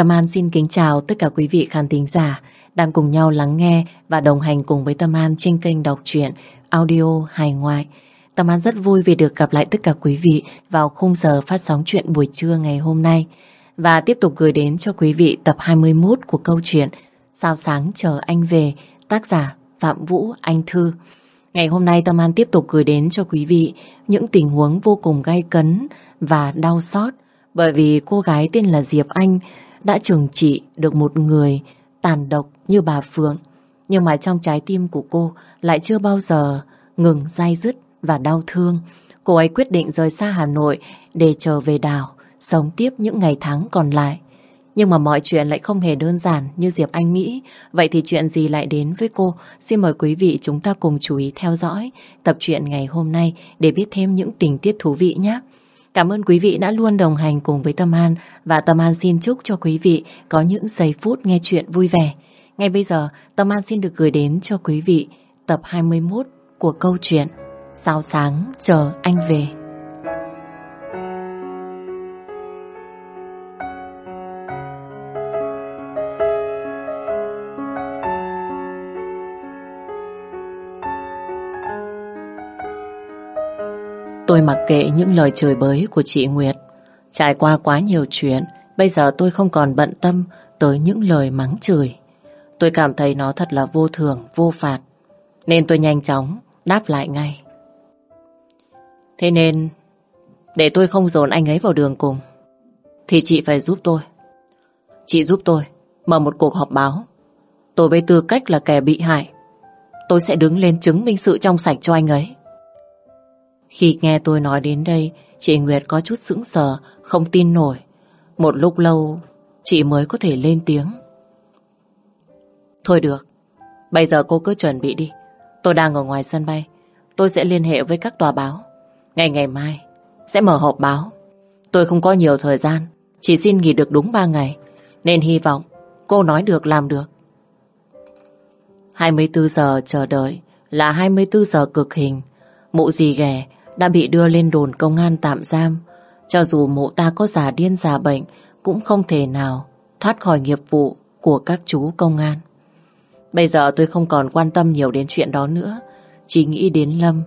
Tâm An xin kính chào tất cả quý vị khán thính giả đang cùng nhau lắng nghe và đồng hành cùng với Tâm An trên kênh đọc truyện audio hài ngoại. Tâm An rất vui vì được gặp lại tất cả quý vị vào khung giờ phát sóng chuyện buổi trưa ngày hôm nay và tiếp tục gửi đến cho quý vị tập 21 của câu chuyện Sao sáng chờ anh về, tác giả Phạm Vũ Anh Thư. Ngày hôm nay Tâm An tiếp tục gửi đến cho quý vị những tình huống vô cùng gay cấn và đau xót bởi vì cô gái tên là Diệp Anh đã trừng trị được một người tàn độc như bà Phượng. Nhưng mà trong trái tim của cô lại chưa bao giờ ngừng dai dứt và đau thương. Cô ấy quyết định rời xa Hà Nội để trở về đảo, sống tiếp những ngày tháng còn lại. Nhưng mà mọi chuyện lại không hề đơn giản như Diệp Anh nghĩ. Vậy thì chuyện gì lại đến với cô? Xin mời quý vị chúng ta cùng chú ý theo dõi tập truyện ngày hôm nay để biết thêm những tình tiết thú vị nhé. Cảm ơn quý vị đã luôn đồng hành cùng với Tâm An và Tâm An xin chúc cho quý vị có những giây phút nghe chuyện vui vẻ. Ngay bây giờ, Tâm An xin được gửi đến cho quý vị tập 21 của câu chuyện Sao sáng chờ anh về. Tôi mặc kệ những lời chửi bới của chị Nguyệt. Trải qua quá nhiều chuyện, bây giờ tôi không còn bận tâm tới những lời mắng chửi. Tôi cảm thấy nó thật là vô thường, vô phạt. Nên tôi nhanh chóng đáp lại ngay. Thế nên, để tôi không dồn anh ấy vào đường cùng, thì chị phải giúp tôi. Chị giúp tôi mở một cuộc họp báo. Tôi với tư cách là kẻ bị hại. Tôi sẽ đứng lên chứng minh sự trong sạch cho anh ấy. Khi nghe tôi nói đến đây, chị Nguyệt có chút sững sờ, không tin nổi. Một lúc lâu, chị mới có thể lên tiếng. Thôi được, bây giờ cô cứ chuẩn bị đi. Tôi đang ở ngoài sân bay. Tôi sẽ liên hệ với các tòa báo. Ngày ngày mai, sẽ mở họp báo. Tôi không có nhiều thời gian, chỉ xin nghỉ được đúng 3 ngày. Nên hy vọng cô nói được làm được. 24 giờ chờ đợi là 24 giờ cực hình. Mụ gì ghẻ đã bị đưa lên đồn công an tạm giam. Cho dù mụ ta có giả điên giả bệnh, cũng không thể nào thoát khỏi nghiệp vụ của các chú công an. Bây giờ tôi không còn quan tâm nhiều đến chuyện đó nữa, chỉ nghĩ đến Lâm.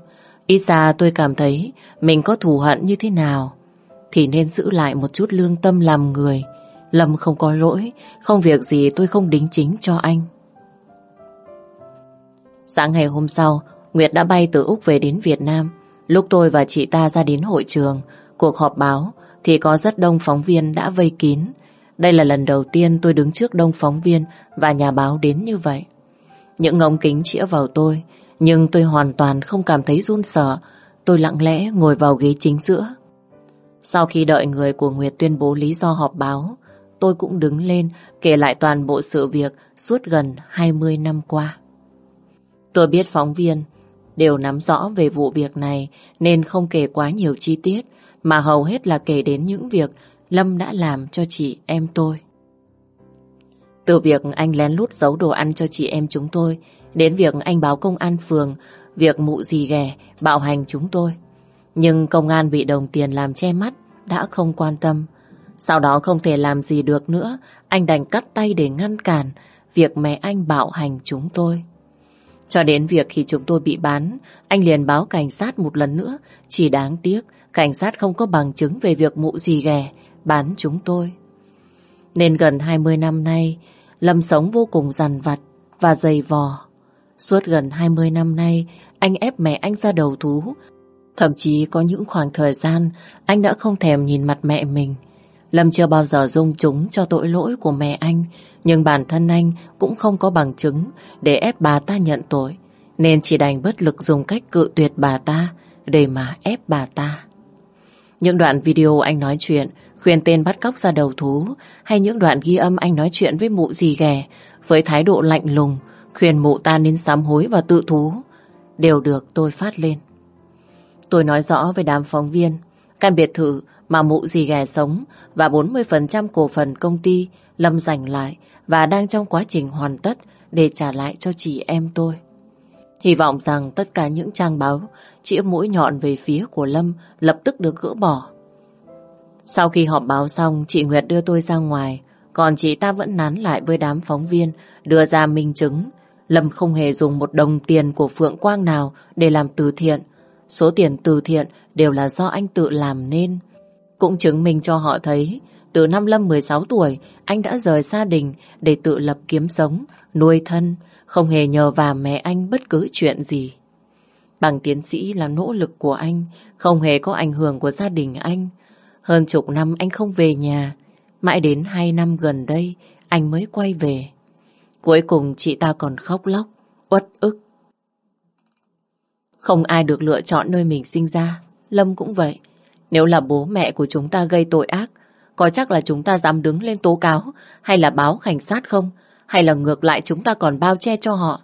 Ít ra tôi cảm thấy mình có thù hận như thế nào, thì nên giữ lại một chút lương tâm làm người. Lâm không có lỗi, không việc gì tôi không đính chính cho anh. Sáng ngày hôm sau, Nguyệt đã bay từ Úc về đến Việt Nam. Lúc tôi và chị ta ra đến hội trường, cuộc họp báo, thì có rất đông phóng viên đã vây kín. Đây là lần đầu tiên tôi đứng trước đông phóng viên và nhà báo đến như vậy. Những ống kính chĩa vào tôi, nhưng tôi hoàn toàn không cảm thấy run sợ. Tôi lặng lẽ ngồi vào ghế chính giữa. Sau khi đợi người của Nguyệt tuyên bố lý do họp báo, tôi cũng đứng lên kể lại toàn bộ sự việc suốt gần 20 năm qua. Tôi biết phóng viên đều nắm rõ về vụ việc này, nên không kể quá nhiều chi tiết, mà hầu hết là kể đến những việc Lâm đã làm cho chị em tôi. Từ việc anh lén lút giấu đồ ăn cho chị em chúng tôi, đến việc anh báo công an phường, việc mụ gì ghẻ bạo hành chúng tôi. Nhưng công an bị đồng tiền làm che mắt đã không quan tâm. Sau đó không thể làm gì được nữa, anh đành cắt tay để ngăn cản việc mẹ anh bạo hành chúng tôi. Cho đến việc khi chúng tôi bị bán, anh liền báo cảnh sát một lần nữa. Chỉ đáng tiếc, cảnh sát không có bằng chứng về việc mụ gì ghẻ bán chúng tôi. Nên gần 20 năm nay, Lâm sống vô cùng dằn vặt và dày vò. Suốt gần 20 năm nay, anh ép mẹ anh ra đầu thú. Thậm chí có những khoảng thời gian, anh đã không thèm nhìn mặt mẹ mình. Lâm chưa bao giờ dung chúng cho tội lỗi của mẹ anh, nhưng bản thân anh cũng không có bằng chứng để ép bà ta nhận tội, nên chỉ đành bất lực dùng cách cự tuyệt bà ta để mà ép bà ta. Những đoạn video anh nói chuyện, khuyên tên bắt cóc ra đầu thú, hay những đoạn ghi âm anh nói chuyện với mụ gì ghẻ, với thái độ lạnh lùng, khuyên mụ ta nên sám hối và tự thú, đều được tôi phát lên. Tôi nói rõ với đám phóng viên, căn biệt thự mà mụ gì ghẻ sống và 40% cổ phần công ty Lâm giành lại và đang trong quá trình hoàn tất để trả lại cho chị em tôi. Hy vọng rằng tất cả những trang báo chĩa mũi nhọn về phía của Lâm lập tức được gỡ bỏ. Sau khi họp báo xong, chị Nguyệt đưa tôi ra ngoài, Còn chị ta vẫn nán lại với đám phóng viên, đưa ra minh chứng. Lâm không hề dùng một đồng tiền của Phượng Quang nào để làm từ thiện. Số tiền từ thiện đều là do anh tự làm nên. Cũng chứng minh cho họ thấy, từ năm Lâm 16 tuổi, anh đã rời gia đình để tự lập kiếm sống, nuôi thân, không hề nhờ vào mẹ anh bất cứ chuyện gì. Bằng tiến sĩ là nỗ lực của anh, không hề có ảnh hưởng của gia đình anh. Hơn chục năm anh không về nhà, mãi đến hai năm gần đây anh mới quay về. Cuối cùng chị ta còn khóc lóc, uất ức. Không ai được lựa chọn nơi mình sinh ra, Lâm cũng vậy. Nếu là bố mẹ của chúng ta gây tội ác, có chắc là chúng ta dám đứng lên tố cáo hay là báo cảnh sát không? Hay là ngược lại chúng ta còn bao che cho họ?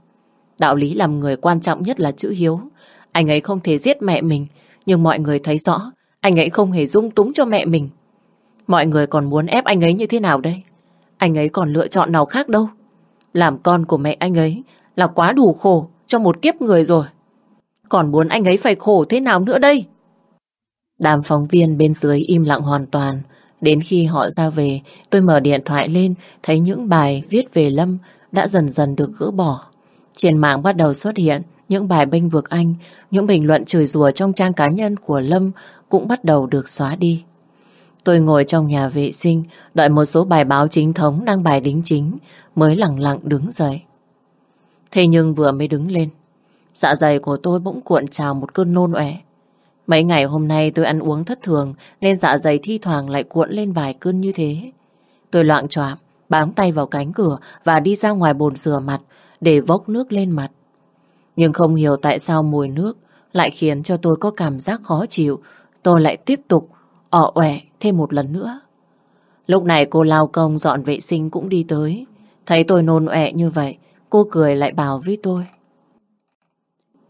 Đạo lý làm người quan trọng nhất là chữ hiếu. Anh ấy không thể giết mẹ mình, nhưng mọi người thấy rõ, anh ấy không hề dung túng cho mẹ mình. Mọi người còn muốn ép anh ấy như thế nào đây? Anh ấy còn lựa chọn nào khác đâu. Làm con của mẹ anh ấy là quá đủ khổ cho một kiếp người rồi. Còn muốn anh ấy phải khổ thế nào nữa đây? Đám phóng viên bên dưới im lặng hoàn toàn. Đến khi họ ra về, tôi mở điện thoại lên, thấy những bài viết về Lâm đã dần dần được gỡ bỏ. Trên mạng bắt đầu xuất hiện những bài bênh vực anh, những bình luận chửi rủa trong trang cá nhân của Lâm cũng bắt đầu được xóa đi. Tôi ngồi trong nhà vệ sinh, đợi một số bài báo chính thống đăng bài đính chính, mới lặng lặng đứng dậy. Thế nhưng vừa mới đứng lên, dạ dày của tôi bỗng cuộn trào một cơn nôn ẻ. Mấy ngày hôm nay tôi ăn uống thất thường nên dạ dày thi thoảng lại cuộn lên vài cơn như thế. Tôi loạn choạng bám tay vào cánh cửa và đi ra ngoài bồn rửa mặt để vốc nước lên mặt. Nhưng không hiểu tại sao mùi nước lại khiến cho tôi có cảm giác khó chịu. Tôi lại tiếp tục ỏ ẻ thêm một lần nữa. Lúc này cô lao công dọn vệ sinh cũng đi tới. Thấy tôi nôn ọe như vậy, cô cười lại bảo với tôi.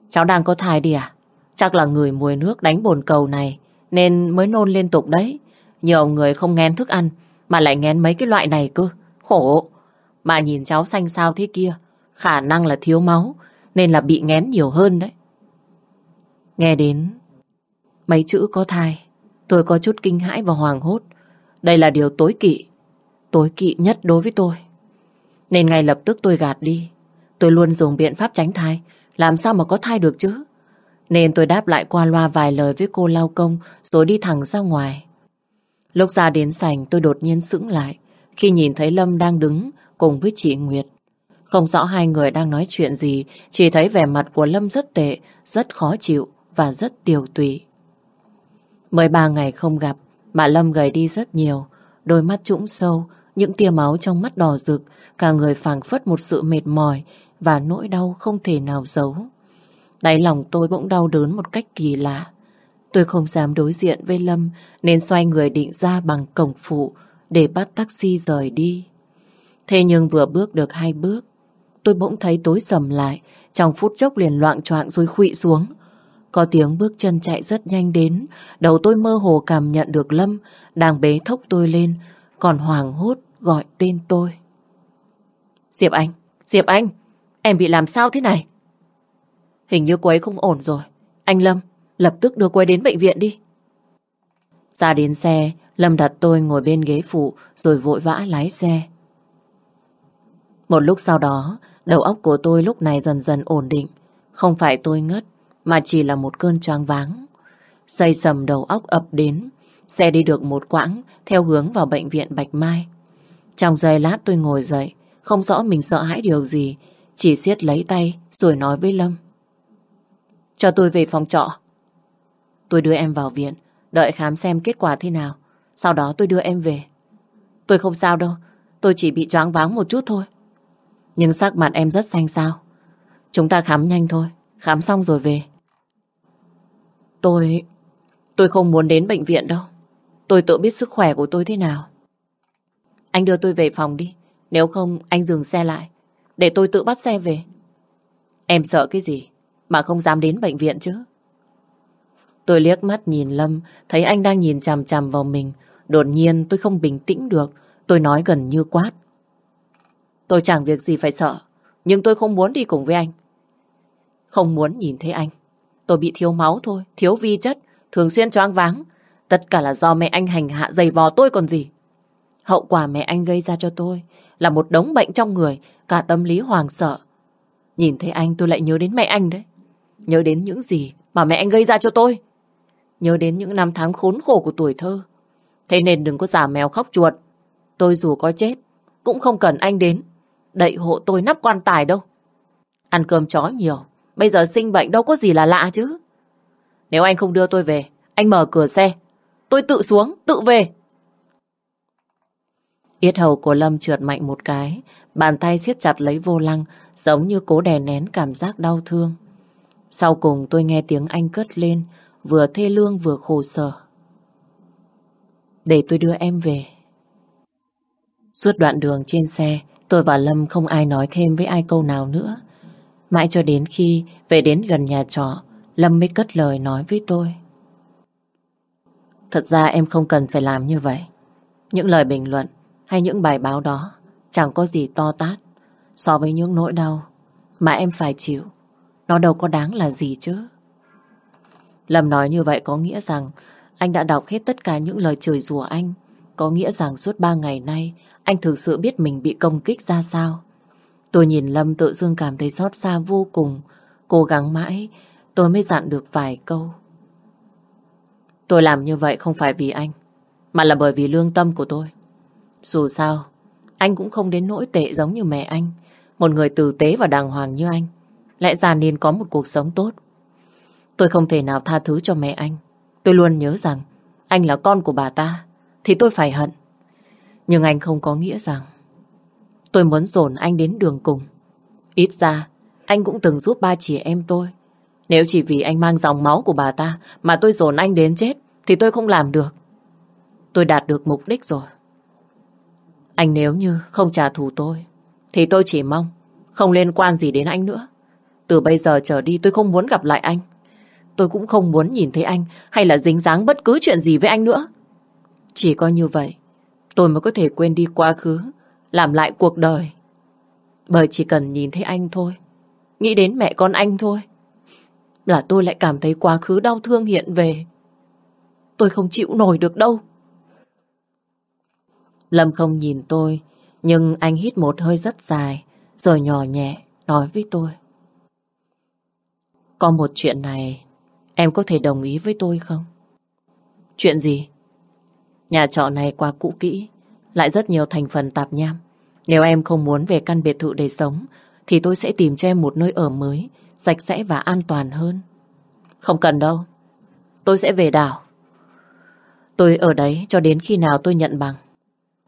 Cháu đang có thai đi à? Chắc là người mùi nước đánh bồn cầu này nên mới nôn liên tục đấy. Nhiều người không ngén thức ăn mà lại ngén mấy cái loại này cơ. Khổ. Mà nhìn cháu xanh sao thế kia, khả năng là thiếu máu nên là bị ngén nhiều hơn đấy. Nghe đến mấy chữ có thai, tôi có chút kinh hãi và hoàng hốt. Đây là điều tối kỵ, tối kỵ nhất đối với tôi. Nên ngay lập tức tôi gạt đi. Tôi luôn dùng biện pháp tránh thai, làm sao mà có thai được chứ? Nên tôi đáp lại qua loa vài lời với cô lao công rồi đi thẳng ra ngoài. Lúc ra đến sảnh tôi đột nhiên sững lại khi nhìn thấy Lâm đang đứng cùng với chị Nguyệt. Không rõ hai người đang nói chuyện gì, chỉ thấy vẻ mặt của Lâm rất tệ, rất khó chịu và rất tiều tụy. Mới ba ngày không gặp mà Lâm gầy đi rất nhiều, đôi mắt trũng sâu, những tia máu trong mắt đỏ rực, cả người phảng phất một sự mệt mỏi và nỗi đau không thể nào giấu. Đáy lòng tôi bỗng đau đớn một cách kỳ lạ. Tôi không dám đối diện với Lâm nên xoay người định ra bằng cổng phụ để bắt taxi rời đi. Thế nhưng vừa bước được hai bước, tôi bỗng thấy tối sầm lại, trong phút chốc liền loạn choạng rồi khụy xuống. Có tiếng bước chân chạy rất nhanh đến, đầu tôi mơ hồ cảm nhận được Lâm đang bế thốc tôi lên, còn hoàng hốt gọi tên tôi. Diệp Anh, Diệp Anh, em bị làm sao thế này? Hình như cô ấy không ổn rồi. Anh Lâm, lập tức đưa cô ấy đến bệnh viện đi. Ra đến xe, Lâm đặt tôi ngồi bên ghế phụ rồi vội vã lái xe. Một lúc sau đó, đầu óc của tôi lúc này dần dần ổn định. Không phải tôi ngất, mà chỉ là một cơn choáng váng. Xây sầm đầu óc ập đến, xe đi được một quãng theo hướng vào bệnh viện Bạch Mai. Trong giây lát tôi ngồi dậy, không rõ mình sợ hãi điều gì, chỉ siết lấy tay rồi nói với Lâm. Cho tôi về phòng trọ. Tôi đưa em vào viện, đợi khám xem kết quả thế nào. Sau đó tôi đưa em về. Tôi không sao đâu, tôi chỉ bị choáng váng một chút thôi. Nhưng sắc mặt em rất xanh xao. Chúng ta khám nhanh thôi, khám xong rồi về. Tôi... tôi không muốn đến bệnh viện đâu. Tôi tự biết sức khỏe của tôi thế nào. Anh đưa tôi về phòng đi. Nếu không, anh dừng xe lại. Để tôi tự bắt xe về. Em sợ cái gì? Mà không dám đến bệnh viện chứ? Tôi liếc mắt nhìn Lâm, thấy anh đang nhìn chằm chằm vào mình. Đột nhiên tôi không bình tĩnh được. Tôi nói gần như quát. Tôi chẳng việc gì phải sợ, nhưng tôi không muốn đi cùng với anh. Không muốn nhìn thấy anh. Tôi bị thiếu máu thôi, thiếu vi chất, thường xuyên choáng váng. Tất cả là do mẹ anh hành hạ dày vò tôi còn gì. Hậu quả mẹ anh gây ra cho tôi là một đống bệnh trong người, cả tâm lý hoàng sợ. Nhìn thấy anh tôi lại nhớ đến mẹ anh đấy. Nhớ đến những gì mà mẹ anh gây ra cho tôi. Nhớ đến những năm tháng khốn khổ của tuổi thơ. Thế nên đừng có giả mèo khóc chuột. Tôi dù có chết, cũng không cần anh đến. Đậy hộ tôi nắp quan tài đâu. Ăn cơm chó nhiều, bây giờ sinh bệnh đâu có gì là lạ chứ. Nếu anh không đưa tôi về, anh mở cửa xe. Tôi tự xuống, tự về. Yết hầu của Lâm trượt mạnh một cái, bàn tay siết chặt lấy vô lăng, giống như cố đè nén cảm giác đau thương. Sau cùng tôi nghe tiếng anh cất lên, vừa thê lương vừa khổ sở. Để tôi đưa em về. Suốt đoạn đường trên xe, tôi và Lâm không ai nói thêm với ai câu nào nữa. Mãi cho đến khi về đến gần nhà trọ, Lâm mới cất lời nói với tôi. Thật ra em không cần phải làm như vậy. Những lời bình luận hay những bài báo đó chẳng có gì to tát so với những nỗi đau mà em phải chịu. Nó đâu có đáng là gì chứ. Lâm nói như vậy có nghĩa rằng anh đã đọc hết tất cả những lời chửi rủa anh. Có nghĩa rằng suốt ba ngày nay anh thực sự biết mình bị công kích ra sao. Tôi nhìn Lâm tự dưng cảm thấy xót xa vô cùng. Cố gắng mãi tôi mới dặn được vài câu. Tôi làm như vậy không phải vì anh, mà là bởi vì lương tâm của tôi. Dù sao, anh cũng không đến nỗi tệ giống như mẹ anh. Một người tử tế và đàng hoàng như anh. Lẽ ra nên có một cuộc sống tốt. Tôi không thể nào tha thứ cho mẹ anh. Tôi luôn nhớ rằng anh là con của bà ta. Thì tôi phải hận. Nhưng anh không có nghĩa rằng tôi muốn dồn anh đến đường cùng. Ít ra, anh cũng từng giúp ba chị em tôi. Nếu chỉ vì anh mang dòng máu của bà ta mà tôi dồn anh đến chết, thì tôi không làm được. Tôi đạt được mục đích rồi. Anh nếu như không trả thù tôi, thì tôi chỉ mong không liên quan gì đến anh nữa. Từ bây giờ trở đi tôi không muốn gặp lại anh. Tôi cũng không muốn nhìn thấy anh hay là dính dáng bất cứ chuyện gì với anh nữa. Chỉ có như vậy, tôi mới có thể quên đi quá khứ, làm lại cuộc đời. Bởi chỉ cần nhìn thấy anh thôi, nghĩ đến mẹ con anh thôi, là tôi lại cảm thấy quá khứ đau thương hiện về. Tôi không chịu nổi được đâu. Lâm không nhìn tôi, nhưng anh hít một hơi rất dài, rồi nhỏ nhẹ nói với tôi. Có một chuyện này, em có thể đồng ý với tôi không? Chuyện gì? Nhà trọ này quá cũ kỹ, lại rất nhiều thành phần tạp nham. Nếu em không muốn về căn biệt thự để sống, thì tôi sẽ tìm cho em một nơi ở mới, sạch sẽ và an toàn hơn. Không cần đâu. Tôi sẽ về đảo. Tôi ở đấy cho đến khi nào tôi nhận bằng.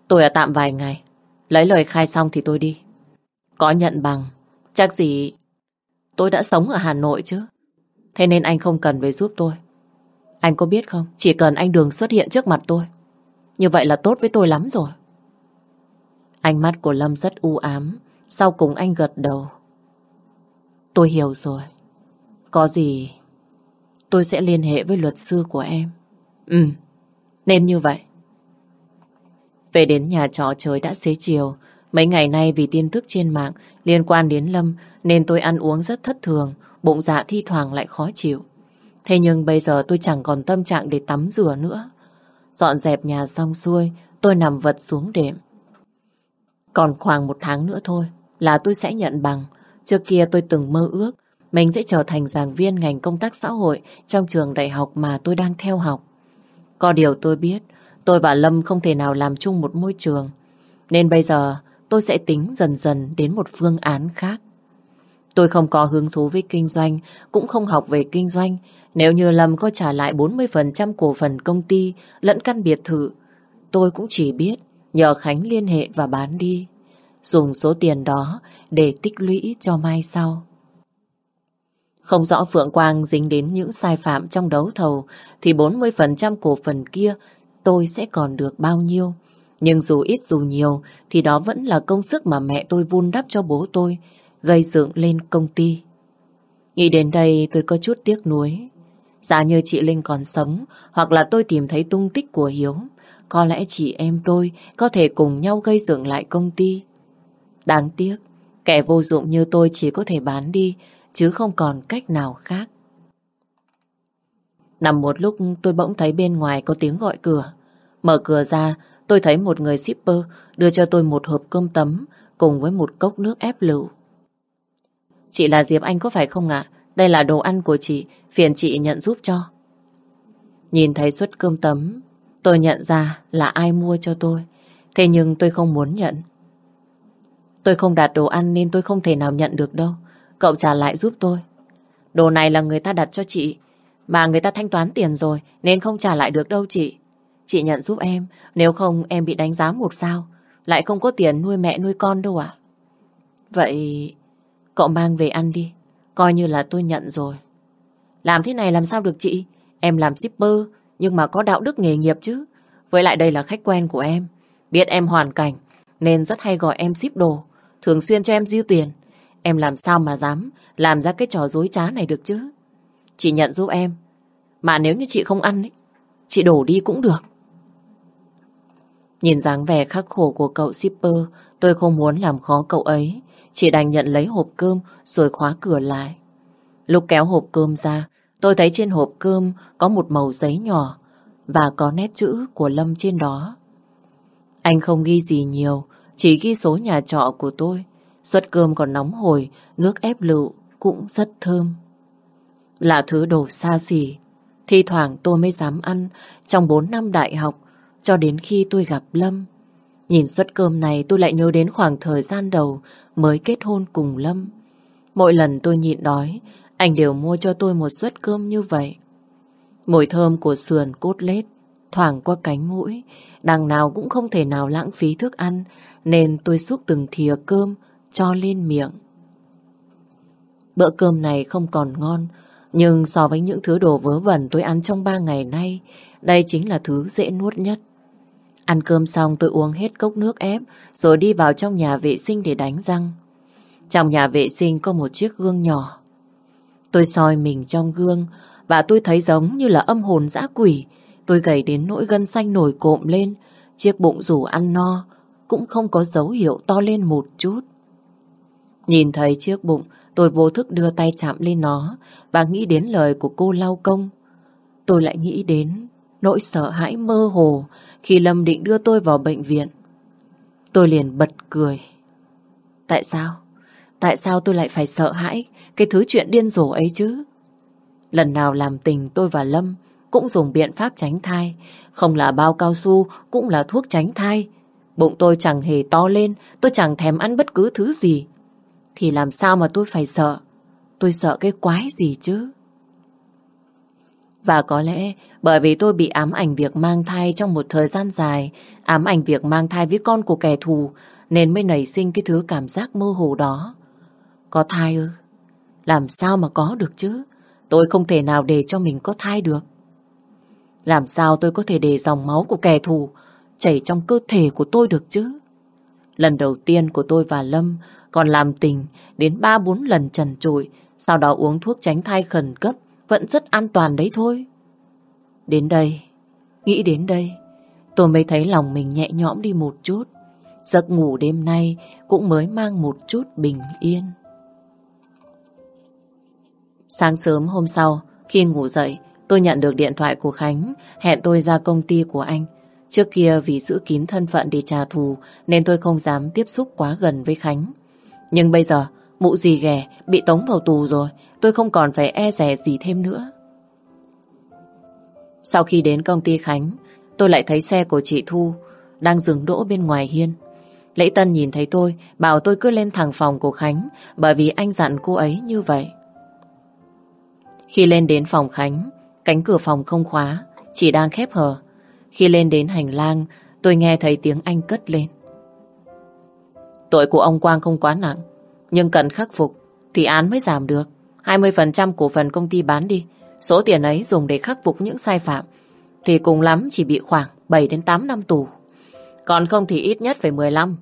Tôi ở tạm vài ngày. Lấy lời khai xong thì tôi đi. Có nhận bằng, chắc gì tôi đã sống ở Hà Nội chứ. Thế nên anh không cần về giúp tôi. Anh có biết không, chỉ cần anh Đường xuất hiện trước mặt tôi. Như vậy là tốt với tôi lắm rồi. Ánh mắt của Lâm rất u ám. Sau cùng anh gật đầu. Tôi hiểu rồi. Có gì tôi sẽ liên hệ với luật sư của em. Ừ, nên như vậy. Về đến nhà trọ trời đã xế chiều. Mấy ngày nay vì tin tức trên mạng liên quan đến Lâm nên tôi ăn uống rất thất thường, bụng dạ thi thoảng lại khó chịu. Thế nhưng bây giờ tôi chẳng còn tâm trạng để tắm rửa nữa. Dọn dẹp nhà xong xuôi, tôi nằm vật xuống đệm. Còn khoảng một tháng nữa thôi là tôi sẽ nhận bằng. Trước kia tôi từng mơ ước mình sẽ trở thành giảng viên ngành công tác xã hội trong trường đại học mà tôi đang theo học. Có điều tôi biết, tôi và Lâm không thể nào làm chung một môi trường. Nên bây giờ tôi sẽ tính dần dần đến một phương án khác. Tôi không có hứng thú với kinh doanh, cũng không học về kinh doanh. Nếu như Lâm có trả lại 40% cổ phần công ty lẫn căn biệt thự, tôi cũng chỉ biết nhờ Khánh liên hệ và bán đi. Dùng số tiền đó để tích lũy cho mai sau. Không rõ Phượng Quang dính đến những sai phạm trong đấu thầu thì 40% cổ phần kia tôi sẽ còn được bao nhiêu. Nhưng dù ít dù nhiều thì đó vẫn là công sức mà mẹ tôi vun đắp cho bố tôi gây dựng lên công ty. Nghĩ đến đây tôi có chút tiếc nuối. Giả như chị Linh còn sống hoặc là tôi tìm thấy tung tích của Hiếu có lẽ chị em tôi có thể cùng nhau gây dựng lại công ty. Đáng tiếc, kẻ vô dụng như tôi chỉ có thể bán đi chứ không còn cách nào khác. Nằm một lúc tôi bỗng thấy bên ngoài có tiếng gọi cửa. Mở cửa ra, tôi thấy một người shipper đưa cho tôi một hộp cơm tấm cùng với một cốc nước ép lựu. Chị là Diệp Anh có phải không ạ? Đây là đồ ăn của chị, phiền chị nhận giúp cho. Nhìn thấy suất cơm tấm, tôi nhận ra là ai mua cho tôi. Thế nhưng tôi không muốn nhận. Tôi không đặt đồ ăn nên tôi không thể nào nhận được đâu. Cậu trả lại giúp tôi. Đồ này là người ta đặt cho chị. Mà người ta thanh toán tiền rồi nên không trả lại được đâu chị. Chị nhận giúp em. Nếu không em bị đánh giá một sao. Lại không có tiền nuôi mẹ nuôi con đâu ạ. Vậy cậu mang về ăn đi. Coi như là tôi nhận rồi. Làm thế này làm sao được chị? Em làm shipper nhưng mà có đạo đức nghề nghiệp chứ. Với lại đây là khách quen của em. Biết em hoàn cảnh nên rất hay gọi em ship đồ. Thường xuyên cho em dư tiền. Em làm sao mà dám làm ra cái trò dối trá này được chứ? Chị nhận giúp em. Mà nếu như chị không ăn ấy, chị đổ đi cũng được. Nhìn dáng vẻ khắc khổ của cậu shipper, tôi không muốn làm khó cậu ấy. Chỉ đành nhận lấy hộp cơm rồi khóa cửa lại. Lúc kéo hộp cơm ra, tôi thấy trên hộp cơm có một màu giấy nhỏ và có nét chữ của Lâm trên đó. Anh không ghi gì nhiều, chỉ ghi số nhà trọ của tôi. Suất cơm còn nóng hổi, nước ép lựu cũng rất thơm. Là thứ đồ xa xỉ, thi thoảng tôi mới dám ăn trong 4 năm đại học cho đến khi tôi gặp Lâm. Nhìn suất cơm này tôi lại nhớ đến khoảng thời gian đầu mới kết hôn cùng Lâm. Mỗi lần tôi nhịn đói, anh đều mua cho tôi một suất cơm như vậy. Mùi thơm của sườn cốt lết thoảng qua cánh mũi, đằng nào cũng không thể nào lãng phí thức ăn, nên tôi xúc từng thìa cơm cho lên miệng. Bữa cơm này không còn ngon, nhưng so với những thứ đồ vớ vẩn tôi ăn trong ba ngày nay, đây chính là thứ dễ nuốt nhất. Ăn cơm xong tôi uống hết cốc nước ép rồi đi vào trong nhà vệ sinh để đánh răng. Trong nhà vệ sinh có một chiếc gương nhỏ. Tôi soi mình trong gương và tôi thấy giống như là âm hồn dã quỷ. Tôi gầy đến nỗi gân xanh nổi cộm lên. Chiếc bụng rủ ăn no cũng không có dấu hiệu to lên một chút. Nhìn thấy chiếc bụng, tôi vô thức đưa tay chạm lên nó và nghĩ đến lời của cô lau công. Tôi lại nghĩ đến nỗi sợ hãi mơ hồ khi Lâm định đưa tôi vào bệnh viện. Tôi liền bật cười. Tại sao? Tại sao tôi lại phải sợ hãi cái thứ chuyện điên rồ ấy chứ? Lần nào làm tình tôi và Lâm cũng dùng biện pháp tránh thai. Không là bao cao su cũng là thuốc tránh thai. Bụng tôi chẳng hề to lên, tôi chẳng thèm ăn bất cứ thứ gì. Thì làm sao mà tôi phải sợ? Tôi sợ cái quái gì chứ? Và có lẽ bởi vì tôi bị ám ảnh việc mang thai trong một thời gian dài, ám ảnh việc mang thai với con của kẻ thù, nên mới nảy sinh cái thứ cảm giác mơ hồ đó. Có thai ư? Làm sao mà có được chứ? Tôi không thể nào để cho mình có thai được. Làm sao tôi có thể để dòng máu của kẻ thù chảy trong cơ thể của tôi được chứ? Lần đầu tiên của tôi và Lâm còn làm tình đến 3-4 lần trần trụi, sau đó uống thuốc tránh thai khẩn cấp, vẫn rất an toàn đấy thôi. Đến đây, nghĩ đến đây, tôi mới thấy lòng mình nhẹ nhõm đi một chút. Giấc ngủ đêm nay cũng mới mang một chút bình yên. Sáng sớm hôm sau, khi ngủ dậy, tôi nhận được điện thoại của Khánh, hẹn tôi ra công ty của anh. Trước kia vì giữ kín thân phận để trả thù nên tôi không dám tiếp xúc quá gần với Khánh. Nhưng bây giờ, mụ gì ghẻ, bị tống vào tù rồi, tôi không còn phải e rè gì thêm nữa. Sau khi đến công ty Khánh, tôi lại thấy xe của chị Thu đang dừng đỗ bên ngoài hiên. Lễ Tân nhìn thấy tôi, bảo tôi cứ lên thẳng phòng của Khánh bởi vì anh dặn cô ấy như vậy. Khi lên đến phòng Khánh, cánh cửa phòng không khóa, chỉ đang khép hờ. Khi lên đến hành lang, tôi nghe thấy tiếng anh cất lên. Tội của ông Quang không quá nặng, nhưng cần khắc phục thì án mới giảm được. 20% cổ phần công ty bán đi, số tiền ấy dùng để khắc phục những sai phạm thì cùng lắm chỉ bị khoảng 7 đến 8 năm tù. Còn không thì ít nhất phải 15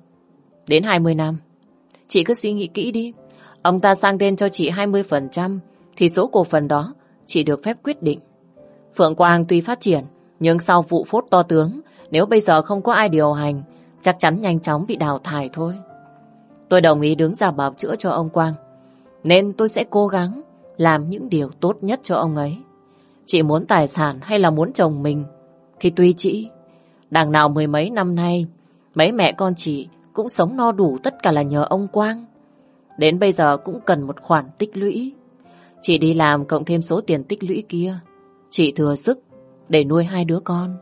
đến 20 năm. Chị cứ suy nghĩ kỹ đi. Ông ta sang tên cho chị 20% thì số cổ phần đó chị được phép quyết định. Phượng Quang tuy phát triển nhưng sau vụ phốt to tướng nếu bây giờ không có ai điều hành chắc chắn nhanh chóng bị đào thải thôi. Tôi đồng ý đứng ra bảo chữa cho ông Quang. Nên tôi sẽ cố gắng làm những điều tốt nhất cho ông ấy. Chị muốn tài sản hay là muốn chồng mình thì tùy chị. Đằng nào mười mấy năm nay, mấy mẹ con chị cũng sống no đủ tất cả là nhờ ông Quang. Đến bây giờ cũng cần một khoản tích lũy. Chị đi làm cộng thêm số tiền tích lũy kia. Chị thừa sức để nuôi hai đứa con.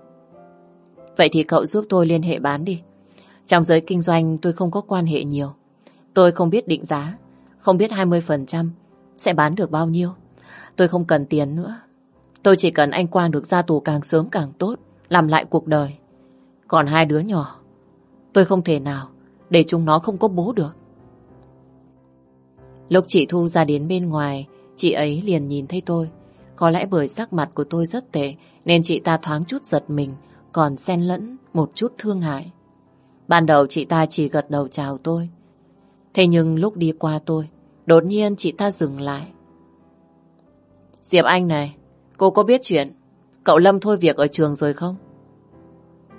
Vậy thì cậu giúp tôi liên hệ bán đi. Trong giới kinh doanh tôi không có quan hệ nhiều. Tôi không biết định giá, không biết 20% sẽ bán được bao nhiêu. Tôi không cần tiền nữa. Tôi chỉ cần anh Quang được ra tù càng sớm càng tốt, làm lại cuộc đời. Còn hai đứa nhỏ, tôi không thể nào để chúng nó không có bố được. Lúc chị Thu ra đến bên ngoài, chị ấy liền nhìn thấy tôi. Có lẽ bởi sắc mặt của tôi rất tệ, nên chị ta thoáng chút giật mình, còn xen lẫn một chút thương hại. Ban đầu chị ta chỉ gật đầu chào tôi. Thế nhưng lúc đi qua tôi, đột nhiên chị ta dừng lại. Diệp Anh này, cô có biết chuyện cậu Lâm thôi việc ở trường rồi không?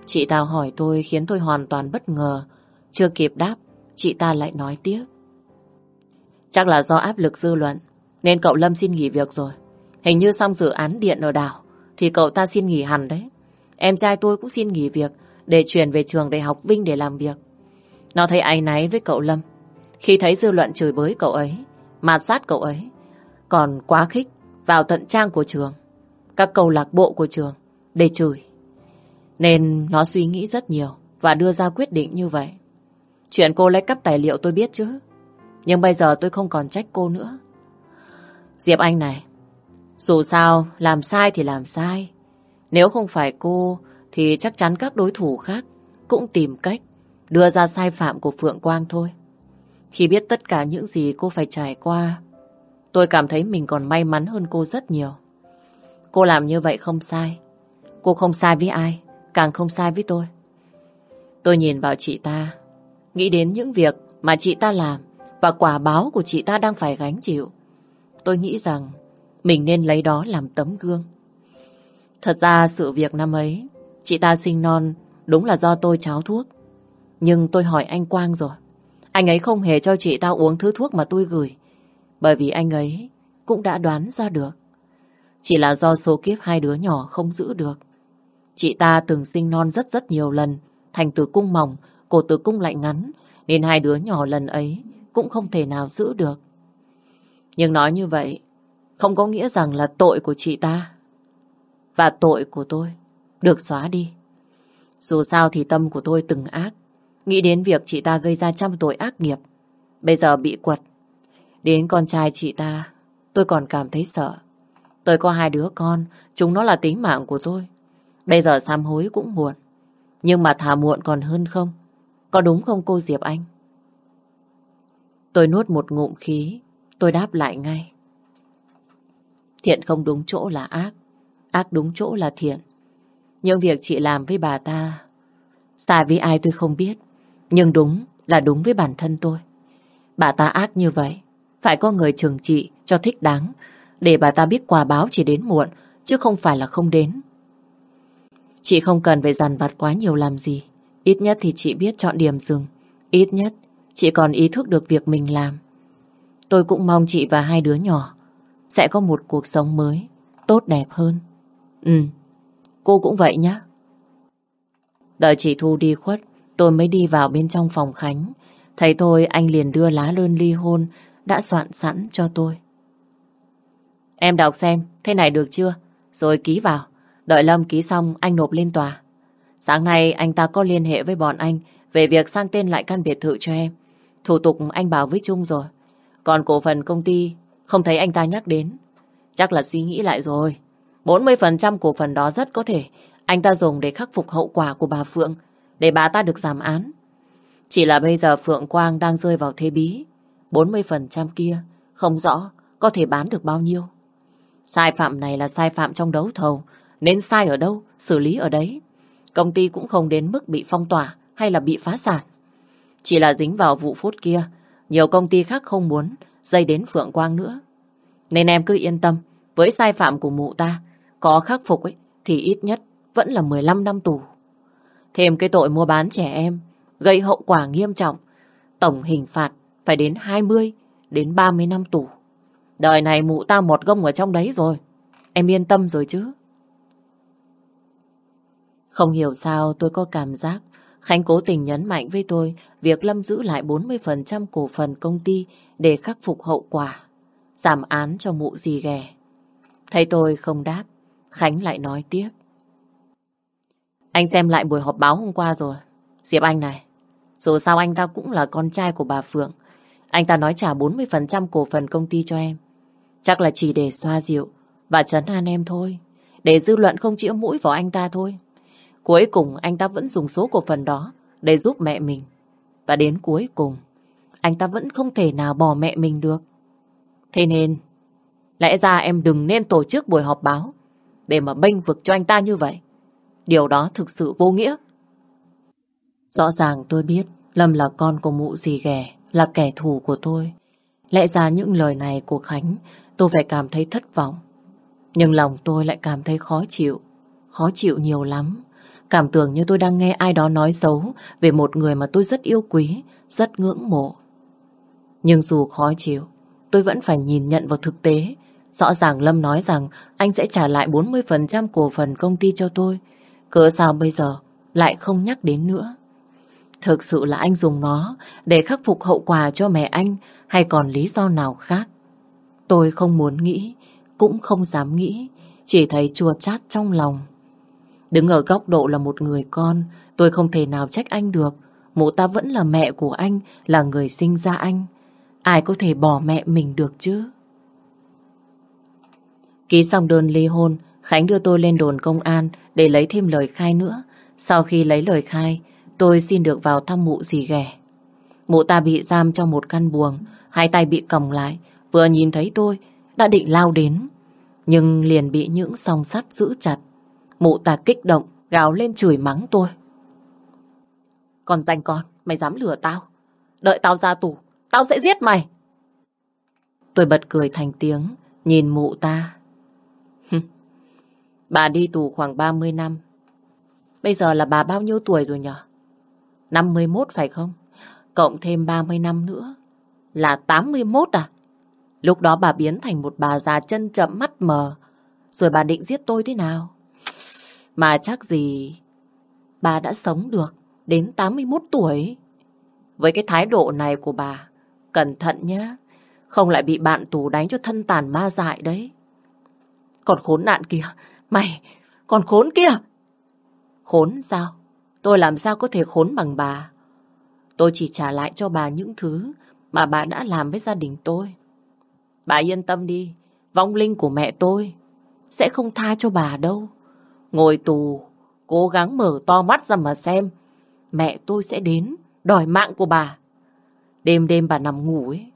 Chị ta hỏi tôi khiến tôi hoàn toàn bất ngờ. Chưa kịp đáp, chị ta lại nói tiếp. Chắc là do áp lực dư luận, nên cậu Lâm xin nghỉ việc rồi. Hình như xong dự án điện ở đảo, thì cậu ta xin nghỉ hẳn đấy. Em trai tôi cũng xin nghỉ việc để chuyển về trường đại học Vinh để làm việc. Nó thấy áy náy với cậu Lâm. Khi thấy dư luận chửi bới cậu ấy, mạt sát cậu ấy, còn quá khích vào tận trang của trường, các câu lạc bộ của trường để chửi. Nên nó suy nghĩ rất nhiều và đưa ra quyết định như vậy. Chuyện cô lấy cắp tài liệu tôi biết chứ. Nhưng bây giờ tôi không còn trách cô nữa. Diệp Anh này, dù sao làm sai thì làm sai. Nếu không phải cô thì chắc chắn các đối thủ khác cũng tìm cách đưa ra sai phạm của Phượng Quang thôi. Khi biết tất cả những gì cô phải trải qua, tôi cảm thấy mình còn may mắn hơn cô rất nhiều. Cô làm như vậy không sai. Cô không sai với ai, càng không sai với tôi. Tôi nhìn vào chị ta, nghĩ đến những việc mà chị ta làm và quả báo của chị ta đang phải gánh chịu. Tôi nghĩ rằng mình nên lấy đó làm tấm gương. Thật ra sự việc năm ấy, chị ta sinh non đúng là do tôi cháo thuốc. Nhưng tôi hỏi anh Quang rồi. Anh ấy không hề cho chị ta uống thứ thuốc mà tôi gửi. Bởi vì anh ấy cũng đã đoán ra được. Chỉ là do số kiếp hai đứa nhỏ không giữ được. Chị ta từng sinh non rất rất nhiều lần, thành tử cung mỏng, cổ tử cung lại ngắn, nên hai đứa nhỏ lần ấy cũng không thể nào giữ được. Nhưng nói như vậy, không có nghĩa rằng là tội của chị ta. Và tội của tôi được xóa đi. Dù sao thì tâm của tôi từng ác, nghĩ đến việc chị ta gây ra trăm tội ác nghiệp. Bây giờ bị quật. Đến con trai chị ta, tôi còn cảm thấy sợ. Tôi có hai đứa con, chúng nó là tính mạng của tôi. Bây giờ sám hối cũng muộn. Nhưng mà thà muộn còn hơn không? Có đúng không cô Diệp Anh? Tôi nuốt một ngụm khí, tôi đáp lại ngay. Thiện không đúng chỗ là ác, ác đúng chỗ là thiện. Những việc chị làm với bà ta, sai với ai tôi không biết, nhưng đúng là đúng với bản thân tôi. Bà ta ác như vậy, phải có người trừng trị cho thích đáng, để bà ta biết quả báo chỉ đến muộn, chứ không phải là không đến. Chị không cần phải dằn vặt quá nhiều làm gì. Ít nhất thì chị biết chọn điểm dừng. Ít nhất chị còn ý thức được việc mình làm. Tôi cũng mong chị và hai đứa nhỏ sẽ có một cuộc sống mới, tốt đẹp hơn. Ừ, cô cũng vậy nhá. Đợi chị Thu đi khuất, tôi mới đi vào bên trong phòng Khánh. Thấy tôi, anh liền đưa lá đơn ly hôn đã soạn sẵn cho tôi. Em đọc xem, thế này được chưa? Rồi ký vào. Đợi Lâm ký xong, anh nộp lên tòa. Sáng nay anh ta có liên hệ với bọn anh về việc sang tên lại căn biệt thự cho em. Thủ tục anh bảo với Trung rồi. Còn cổ phần công ty không thấy anh ta nhắc đến. Chắc là suy nghĩ lại rồi. 40% cổ phần đó rất có thể anh ta dùng để khắc phục hậu quả của bà Phượng để bà ta được giảm án. Chỉ là bây giờ Phượng Quang đang rơi vào thế bí. 40% kia không rõ có thể bán được bao nhiêu. Sai phạm này là sai phạm trong đấu thầu nên sai ở đâu, xử lý ở đấy. Công ty cũng không đến mức bị phong tỏa hay là bị phá sản. Chỉ là dính vào vụ phút kia, nhiều công ty khác không muốn dây đến Phượng Quang nữa. Nên em cứ yên tâm, với sai phạm của mụ ta, có khắc phục ấy, thì ít nhất vẫn là 15 năm tù. Thêm cái tội mua bán trẻ em, gây hậu quả nghiêm trọng, tổng hình phạt phải đến 20 đến 30 năm tù. Đời này mụ ta một gông ở trong đấy rồi. Em yên tâm rồi chứ. Không hiểu sao tôi có cảm giác Khánh cố tình nhấn mạnh với tôi việc Lâm giữ lại 40% cổ phần công ty để khắc phục hậu quả, giảm án cho mụ gì ghẻ. Thấy tôi không đáp, Khánh lại nói tiếp. Anh xem lại buổi họp báo hôm qua rồi. Diệp Anh này, dù sao anh ta cũng là con trai của bà Phượng. Anh ta nói trả 40% cổ phần công ty cho em. Chắc là chỉ để xoa dịu và trấn an em thôi. Để dư luận không chĩa mũi vào anh ta thôi. Cuối cùng anh ta vẫn dùng số cổ phần đó để giúp mẹ mình. Và đến cuối cùng, anh ta vẫn không thể nào bỏ mẹ mình được. Thế nên, lẽ ra em đừng nên tổ chức buổi họp báo để mà bênh vực cho anh ta như vậy. Điều đó thực sự vô nghĩa. Rõ ràng tôi biết Lâm là con của mụ gì ghẻ, là kẻ thù của tôi. Lẽ ra những lời này của Khánh tôi phải cảm thấy thất vọng. Nhưng lòng tôi lại cảm thấy khó chịu, khó chịu nhiều lắm. Cảm tưởng như tôi đang nghe ai đó nói xấu về một người mà tôi rất yêu quý, rất ngưỡng mộ. Nhưng dù khó chịu, tôi vẫn phải nhìn nhận vào thực tế. Rõ ràng Lâm nói rằng anh sẽ trả lại 40% cổ phần công ty cho tôi. Cớ sao bây giờ lại không nhắc đến nữa? Thực sự là anh dùng nó để khắc phục hậu quả cho mẹ anh hay còn lý do nào khác? Tôi không muốn nghĩ, cũng không dám nghĩ, chỉ thấy chua chát trong lòng. Đứng ở góc độ là một người con, tôi không thể nào trách anh được. Mụ ta vẫn là mẹ của anh, là người sinh ra anh. Ai có thể bỏ mẹ mình được chứ? Ký xong đơn ly hôn, Khánh đưa tôi lên đồn công an để lấy thêm lời khai nữa. Sau khi lấy lời khai, tôi xin được vào thăm mụ dì ghẻ. Mụ ta bị giam trong một căn buồng, hai tay bị cầm lại, vừa nhìn thấy tôi, đã định lao đến. Nhưng liền bị những song sắt giữ chặt. Mụ ta kích động, gào lên chửi mắng tôi. Còn danh con, mày dám lừa tao. Đợi tao ra tù, tao sẽ giết mày. Tôi bật cười thành tiếng, nhìn mụ ta bà đi tù khoảng 30 năm. Bây giờ là bà bao nhiêu tuổi rồi nhở? 51 phải không? Cộng thêm 30 năm nữa là 81 à? Lúc đó bà biến thành một bà già chân chậm mắt mờ. Rồi bà định giết tôi thế nào? Mà chắc gì bà đã sống được đến 81 tuổi. Với cái thái độ này của bà, cẩn thận nhé. Không lại bị bạn tù đánh cho thân tàn ma dại đấy. Còn khốn nạn kìa, mày, còn khốn kia. Khốn sao? Tôi làm sao có thể khốn bằng bà? Tôi chỉ trả lại cho bà những thứ mà bà đã làm với gia đình tôi. Bà yên tâm đi, vong linh của mẹ tôi sẽ không tha cho bà đâu. Ngồi tù, cố gắng mở to mắt ra mà xem. Mẹ tôi sẽ đến, đòi mạng của bà. Đêm đêm bà nằm ngủ ấy,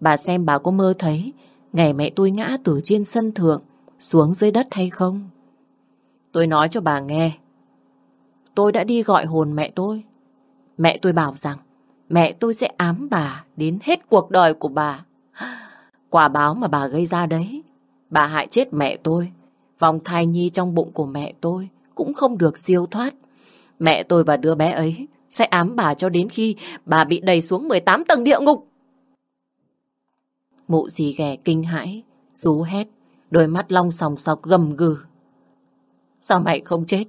bà xem bà có mơ thấy ngày mẹ tôi ngã từ trên sân thượng xuống dưới đất hay không. Tôi nói cho bà nghe, tôi đã đi gọi hồn mẹ tôi. Mẹ tôi bảo rằng mẹ tôi sẽ ám bà đến hết cuộc đời của bà. Quả báo mà bà gây ra đấy, bà hại chết mẹ tôi. Vòng thai nhi trong bụng của mẹ tôi cũng không được siêu thoát. Mẹ tôi và đứa bé ấy sẽ ám bà cho đến khi bà bị đầy xuống 18 tầng địa ngục. Mụ dì ghẻ kinh hãi, rú hét, đôi mắt long sòng sọc gầm gừ. Sao mày không chết?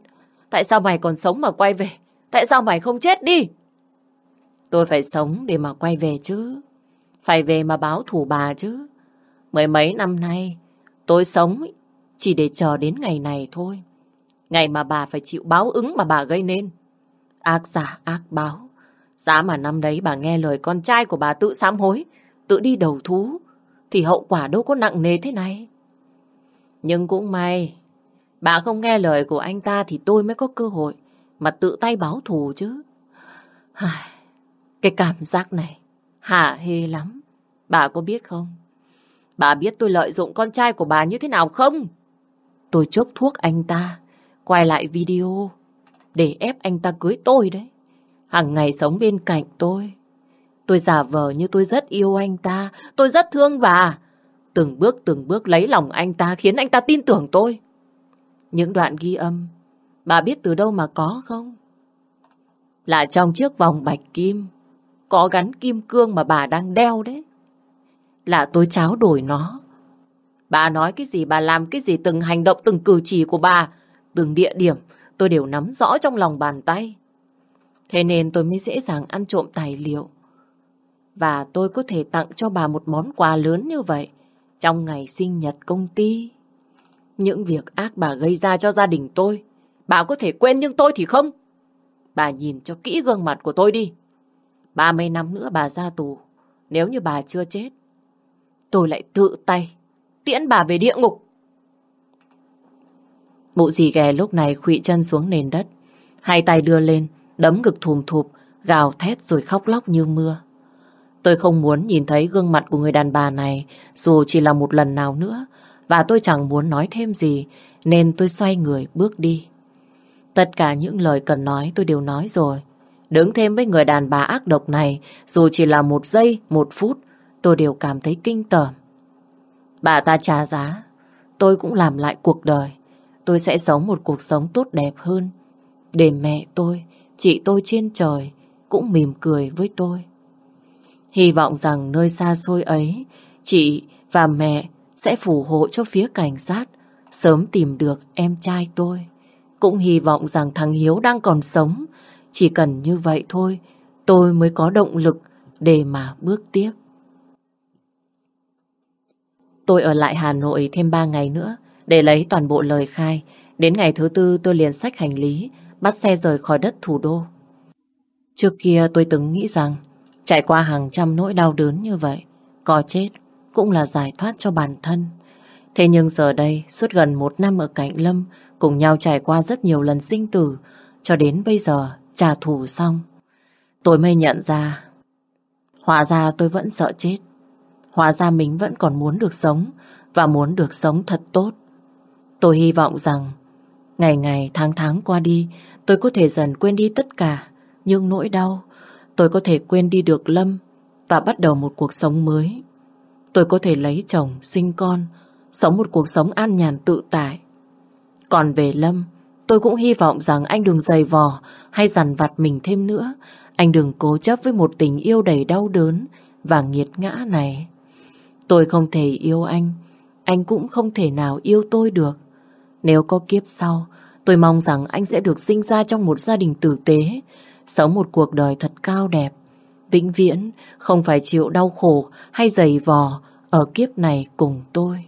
Tại sao mày còn sống mà quay về? Tại sao mày không chết đi? Tôi phải sống để mà quay về chứ. Phải về mà báo thủ bà chứ. Mười mấy năm nay, tôi sống chỉ để chờ đến ngày này thôi. Ngày mà bà phải chịu báo ứng mà bà gây nên. Ác giả ác báo. Giá mà năm đấy bà nghe lời con trai của bà tự sám hối, tự đi đầu thú, thì hậu quả đâu có nặng nề thế này. Nhưng cũng may, bà không nghe lời của anh ta thì tôi mới có cơ hội mà tự tay báo thù chứ. Cái cảm giác này hả hê lắm. Bà có biết không? Bà biết tôi lợi dụng con trai của bà như thế nào không? Tôi chốc thuốc anh ta, quay lại video để ép anh ta cưới tôi đấy. Hàng ngày sống bên cạnh tôi. Tôi giả vờ như tôi rất yêu anh ta, tôi rất thương bà. Từng bước từng bước lấy lòng anh ta khiến anh ta tin tưởng tôi. Những đoạn ghi âm, bà biết từ đâu mà có không? Là trong chiếc vòng bạch kim, có gắn kim cương mà bà đang đeo đấy. Là tôi cháo đổi nó Bà nói cái gì bà làm cái gì từng hành động từng cử chỉ của bà từng địa điểm tôi đều nắm rõ trong lòng bàn tay. Thế nên tôi mới dễ dàng ăn trộm tài liệu. Và tôi có thể tặng cho bà một món quà lớn như vậy trong ngày sinh nhật công ty. Những việc ác bà gây ra cho gia đình tôi, bà có thể quên nhưng tôi thì không. Bà nhìn cho kỹ gương mặt của tôi đi. 30 năm nữa bà ra tù, nếu như bà chưa chết, tôi lại tự tay tiễn bà về địa ngục. Mụ dì ghè lúc này khụy chân xuống nền đất, hai tay đưa lên, đấm ngực thùm thụp, gào thét rồi khóc lóc như mưa. Tôi không muốn nhìn thấy gương mặt của người đàn bà này dù chỉ là một lần nào nữa và tôi chẳng muốn nói thêm gì nên tôi xoay người bước đi. Tất cả những lời cần nói tôi đều nói rồi. Đứng thêm với người đàn bà ác độc này dù chỉ là một giây, một phút tôi đều cảm thấy kinh tởm. Bà ta trả giá tôi cũng làm lại cuộc đời. Tôi sẽ sống một cuộc sống tốt đẹp hơn để mẹ tôi, chị tôi trên trời cũng mỉm cười với tôi. Hy vọng rằng nơi xa xôi ấy, chị và mẹ sẽ phù hộ cho phía cảnh sát sớm tìm được em trai tôi. Cũng hy vọng rằng thằng Hiếu đang còn sống. Chỉ cần như vậy thôi, tôi mới có động lực để mà bước tiếp. Tôi ở lại Hà Nội thêm 3 ngày nữa để lấy toàn bộ lời khai. Đến ngày thứ tư tôi liền sách hành lý, bắt xe rời khỏi đất thủ đô. Trước kia tôi từng nghĩ rằng Trải qua hàng trăm nỗi đau đớn như vậy, có chết cũng là giải thoát cho bản thân. Thế nhưng giờ đây, suốt gần một năm ở cạnh Lâm, cùng nhau trải qua rất nhiều lần sinh tử, cho đến bây giờ trả thù xong. Tôi mới nhận ra, hóa ra tôi vẫn sợ chết. Hóa ra mình vẫn còn muốn được sống, và muốn được sống thật tốt. Tôi hy vọng rằng, ngày ngày tháng tháng qua đi, tôi có thể dần quên đi tất cả những nỗi đau, tôi có thể quên đi được Lâm và bắt đầu một cuộc sống mới. Tôi có thể lấy chồng, sinh con, sống một cuộc sống an nhàn tự tại. Còn về Lâm, tôi cũng hy vọng rằng anh đừng dày vò hay dằn vặt mình thêm nữa. Anh đừng cố chấp với một tình yêu đầy đau đớn và nghiệt ngã này. Tôi không thể yêu anh, anh cũng không thể nào yêu tôi được. Nếu có kiếp sau, tôi mong rằng anh sẽ được sinh ra trong một gia đình tử tế, sống một cuộc đời thật cao đẹp, vĩnh viễn không phải chịu đau khổ hay dày vò ở kiếp này cùng tôi.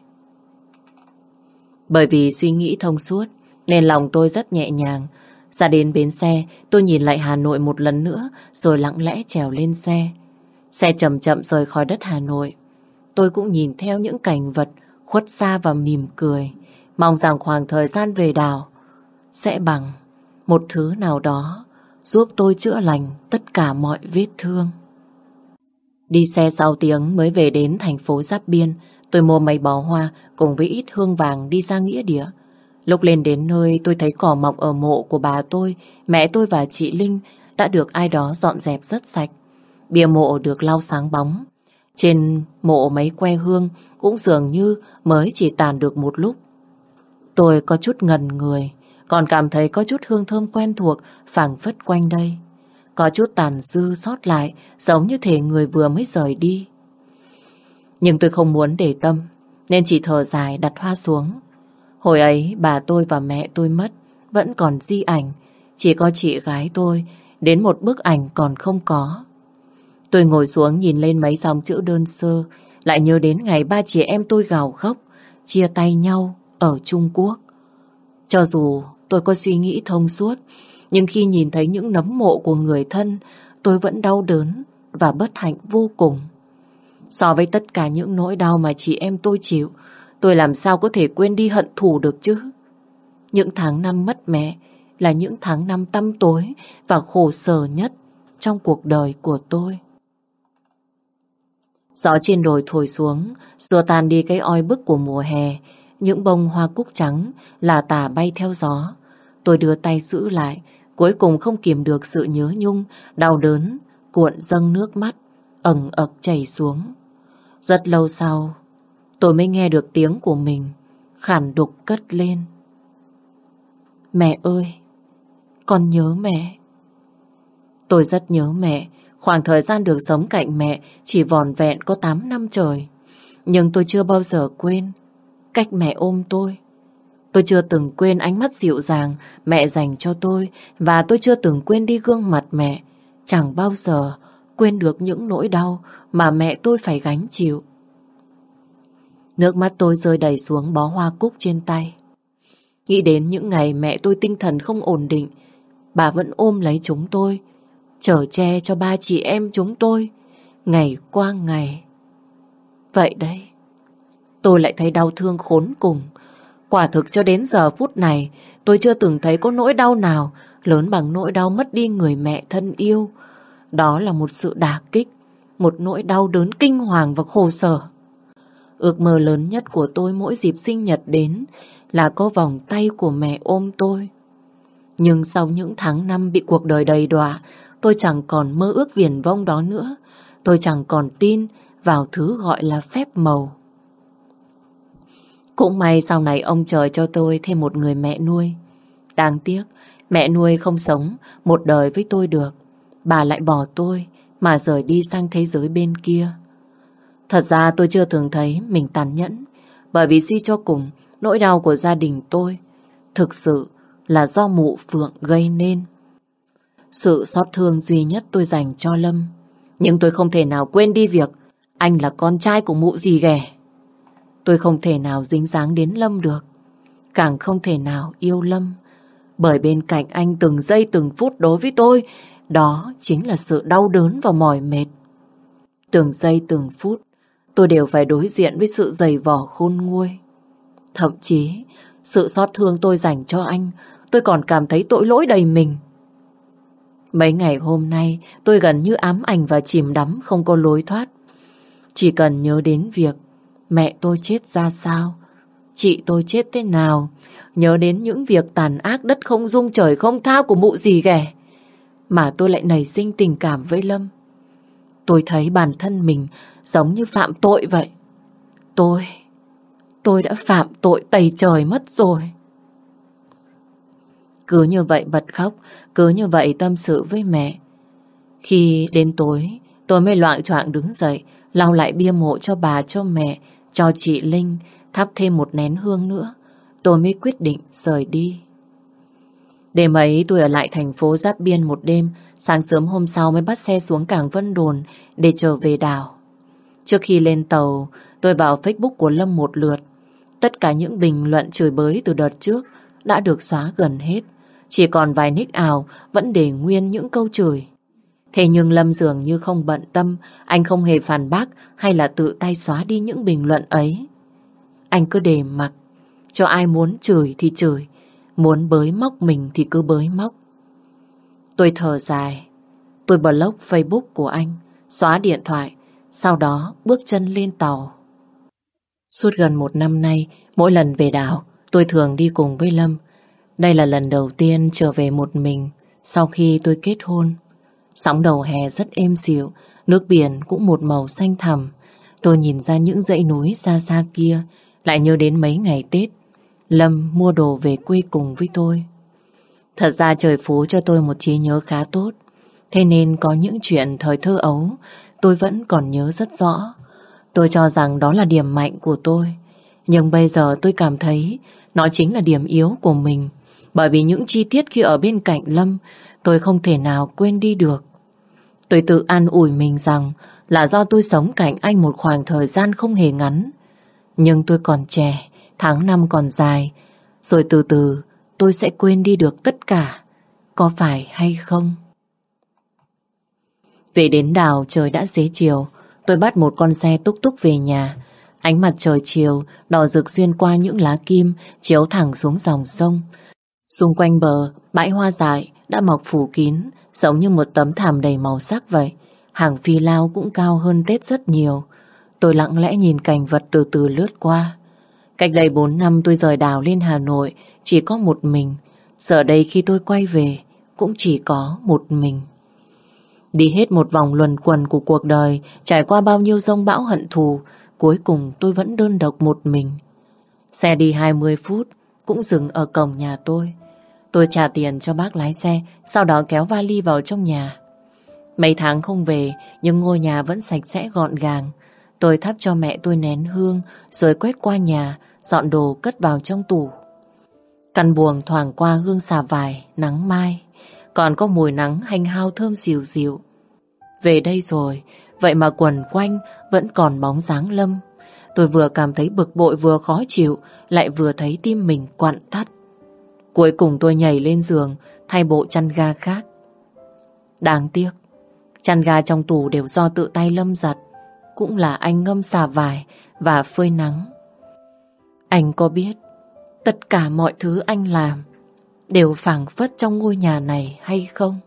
Bởi vì suy nghĩ thông suốt nên lòng tôi rất nhẹ nhàng. Ra đến bến xe, tôi nhìn lại Hà Nội một lần nữa rồi lặng lẽ trèo lên xe. Xe chậm chậm rời khỏi đất Hà Nội. Tôi cũng nhìn theo những cảnh vật khuất xa và mỉm cười. Mong rằng khoảng thời gian về đảo sẽ bằng một thứ nào đó giúp tôi chữa lành tất cả mọi vết thương. Đi xe sau tiếng mới về đến thành phố Giáp Biên, tôi mua mấy bó hoa cùng với ít hương vàng đi ra nghĩa địa. Lúc lên đến nơi tôi thấy cỏ mọc ở mộ của bà tôi, mẹ tôi và chị Linh đã được ai đó dọn dẹp rất sạch. Bia mộ được lau sáng bóng. Trên mộ mấy que hương cũng dường như mới chỉ tàn được một lúc. Tôi có chút ngần người còn cảm thấy có chút hương thơm quen thuộc, phảng phất quanh đây. Có chút tàn dư sót lại, giống như thể người vừa mới rời đi. Nhưng tôi không muốn để tâm, nên chỉ thở dài đặt hoa xuống. Hồi ấy, bà tôi và mẹ tôi mất, vẫn còn di ảnh chỉ có chị gái tôi, đến một bức ảnh còn không có. Tôi ngồi xuống nhìn lên mấy dòng chữ đơn sơ, lại nhớ đến ngày ba chị em tôi gào khóc, chia tay nhau ở Trung Quốc. Cho dù tôi có suy nghĩ thông suốt, nhưng khi nhìn thấy những nấm mộ của người thân, tôi vẫn đau đớn và bất hạnh vô cùng. So với tất cả những nỗi đau mà chị em tôi chịu, tôi làm sao có thể quên đi hận thù được chứ? Những tháng năm mất mẹ là những tháng năm tăm tối và khổ sở nhất trong cuộc đời của tôi. Gió trên đồi thổi xuống, xua tan đi cái oi bức của mùa hè, những bông hoa cúc trắng là tà bay theo gió. Tôi đưa tay giữ lại, cuối cùng không kiềm được sự nhớ nhung, đau đớn, cuộn dâng nước mắt, ẩn ực chảy xuống. Rất lâu sau, tôi mới nghe được tiếng của mình, khản đục cất lên. Mẹ ơi, con nhớ mẹ. Tôi rất nhớ mẹ, khoảng thời gian được sống cạnh mẹ chỉ vòn vẹn có 8 năm trời. Nhưng tôi chưa bao giờ quên cách mẹ ôm tôi. Tôi chưa từng quên ánh mắt dịu dàng mẹ dành cho tôi và tôi chưa từng quên đi gương mặt mẹ. Chẳng bao giờ quên được những nỗi đau mà mẹ tôi phải gánh chịu. Nước mắt tôi rơi đầy xuống bó hoa cúc trên tay. Nghĩ đến những ngày mẹ tôi tinh thần không ổn định, bà vẫn ôm lấy chúng tôi, chở che cho ba chị em chúng tôi, ngày qua ngày. Vậy đấy, tôi lại thấy đau thương khốn cùng. Quả thực cho đến giờ phút này, tôi chưa từng thấy có nỗi đau nào lớn bằng nỗi đau mất đi người mẹ thân yêu. Đó là một sự đả kích, một nỗi đau đớn kinh hoàng và khổ sở. Ước mơ lớn nhất của tôi mỗi dịp sinh nhật đến là có vòng tay của mẹ ôm tôi. Nhưng sau những tháng năm bị cuộc đời đầy đọa, tôi chẳng còn mơ ước viển vông đó nữa. Tôi chẳng còn tin vào thứ gọi là phép màu. Cũng may sau này ông trời cho tôi thêm một người mẹ nuôi. Đáng tiếc, mẹ nuôi không sống một đời với tôi được. Bà lại bỏ tôi mà rời đi sang thế giới bên kia. Thật ra tôi chưa thường thấy mình tàn nhẫn bởi vì suy cho cùng nỗi đau của gia đình tôi thực sự là do mụ Phượng gây nên. Sự xót thương duy nhất tôi dành cho Lâm nhưng tôi không thể nào quên đi việc anh là con trai của mụ gì ghẻ. Tôi không thể nào dính dáng đến Lâm được càng không thể nào yêu Lâm bởi bên cạnh anh từng giây từng phút đối với tôi đó chính là sự đau đớn và mỏi mệt. Từng giây từng phút tôi đều phải đối diện với sự dày vỏ khôn nguôi. Thậm chí, sự xót thương tôi dành cho anh, tôi còn cảm thấy tội lỗi đầy mình. Mấy ngày hôm nay, tôi gần như ám ảnh và chìm đắm không có lối thoát. Chỉ cần nhớ đến việc mẹ tôi chết ra sao, chị tôi chết thế nào, nhớ đến những việc tàn ác đất không dung trời không tha của mụ gì ghẻ, mà tôi lại nảy sinh tình cảm với Lâm. Tôi thấy bản thân mình giống như phạm tội vậy. Tôi, tôi đã phạm tội tày trời mất rồi. Cứ như vậy bật khóc, cứ như vậy tâm sự với mẹ. Khi đến tối, tôi mới loạn choạng đứng dậy, lau lại bia mộ cho bà, cho mẹ, cho chị Linh, thắp thêm một nén hương nữa. Tôi mới quyết định rời đi. Đêm ấy tôi ở lại thành phố Giáp Biên một đêm, sáng sớm hôm sau mới bắt xe xuống cảng Vân Đồn để trở về đảo. Trước khi lên tàu, tôi vào Facebook của Lâm một lượt. Tất cả những bình luận chửi bới từ đợt trước đã được xóa gần hết. Chỉ còn vài nick ảo vẫn để nguyên những câu chửi. Thế nhưng Lâm dường như không bận tâm, anh không hề phản bác hay là tự tay xóa đi những bình luận ấy. Anh cứ để mặc, cho ai muốn chửi thì chửi, muốn bới móc mình thì cứ bới móc. Tôi thở dài, tôi block Facebook của anh, xóa điện thoại, sau đó bước chân lên tàu. Suốt gần một năm nay, mỗi lần về đảo, tôi thường đi cùng với Lâm. Đây là lần đầu tiên trở về một mình sau khi tôi kết hôn. Sóng đầu hè rất êm dịu, nước biển cũng một màu xanh thẳm. Tôi nhìn ra những dãy núi xa xa kia, lại nhớ đến mấy ngày Tết. Lâm mua đồ về quê cùng với tôi. Thật ra trời phú cho tôi một trí nhớ khá tốt. Thế nên có những chuyện thời thơ ấu tôi vẫn còn nhớ rất rõ. Tôi cho rằng đó là điểm mạnh của tôi. Nhưng bây giờ tôi cảm thấy nó chính là điểm yếu của mình. Bởi vì những chi tiết khi ở bên cạnh Lâm tôi không thể nào quên đi được. Tôi tự an ủi mình rằng là do tôi sống cạnh anh một khoảng thời gian không hề ngắn. Nhưng tôi còn trẻ, tháng năm còn dài. Rồi từ từ tôi sẽ quên đi được tất cả. Có phải hay không? Về đến đảo trời đã xế chiều Tôi bắt một con xe túc túc về nhà Ánh mặt trời chiều Đỏ rực xuyên qua những lá kim Chiếu thẳng xuống dòng sông Xung quanh bờ Bãi hoa dại đã mọc phủ kín Giống như một tấm thảm đầy màu sắc vậy. Hàng phi lao cũng cao hơn Tết rất nhiều. Tôi lặng lẽ nhìn cảnh vật từ từ lướt qua. Cách đây 4 năm tôi rời đảo lên Hà Nội Chỉ có một mình. Giờ đây khi tôi quay về Cũng chỉ có một mình. Đi hết một vòng luẩn quẩn của cuộc đời, trải qua bao nhiêu rông bão hận thù, cuối cùng tôi vẫn đơn độc một mình. Xe đi 20 phút, cũng dừng ở cổng nhà tôi. Tôi trả tiền cho bác lái xe, sau đó kéo vali vào trong nhà. Mấy tháng không về, nhưng ngôi nhà vẫn sạch sẽ gọn gàng. Tôi thắp cho mẹ tôi nén hương, rồi quét qua nhà, dọn đồ cất vào trong tủ. Căn buồng thoảng qua hương xà vải, nắng mai, còn có mùi nắng hành hao thơm dịu dịu. Về đây rồi, vậy mà quần quanh vẫn còn bóng dáng Lâm. Tôi vừa cảm thấy bực bội vừa khó chịu, lại vừa thấy tim mình quặn thắt. Cuối cùng tôi nhảy lên giường, thay bộ chăn ga khác. Đáng tiếc, chăn ga trong tủ đều do tự tay Lâm giặt, cũng là anh ngâm xà vải và phơi nắng. Anh có biết tất cả mọi thứ anh làm đều phảng phất trong ngôi nhà này hay không?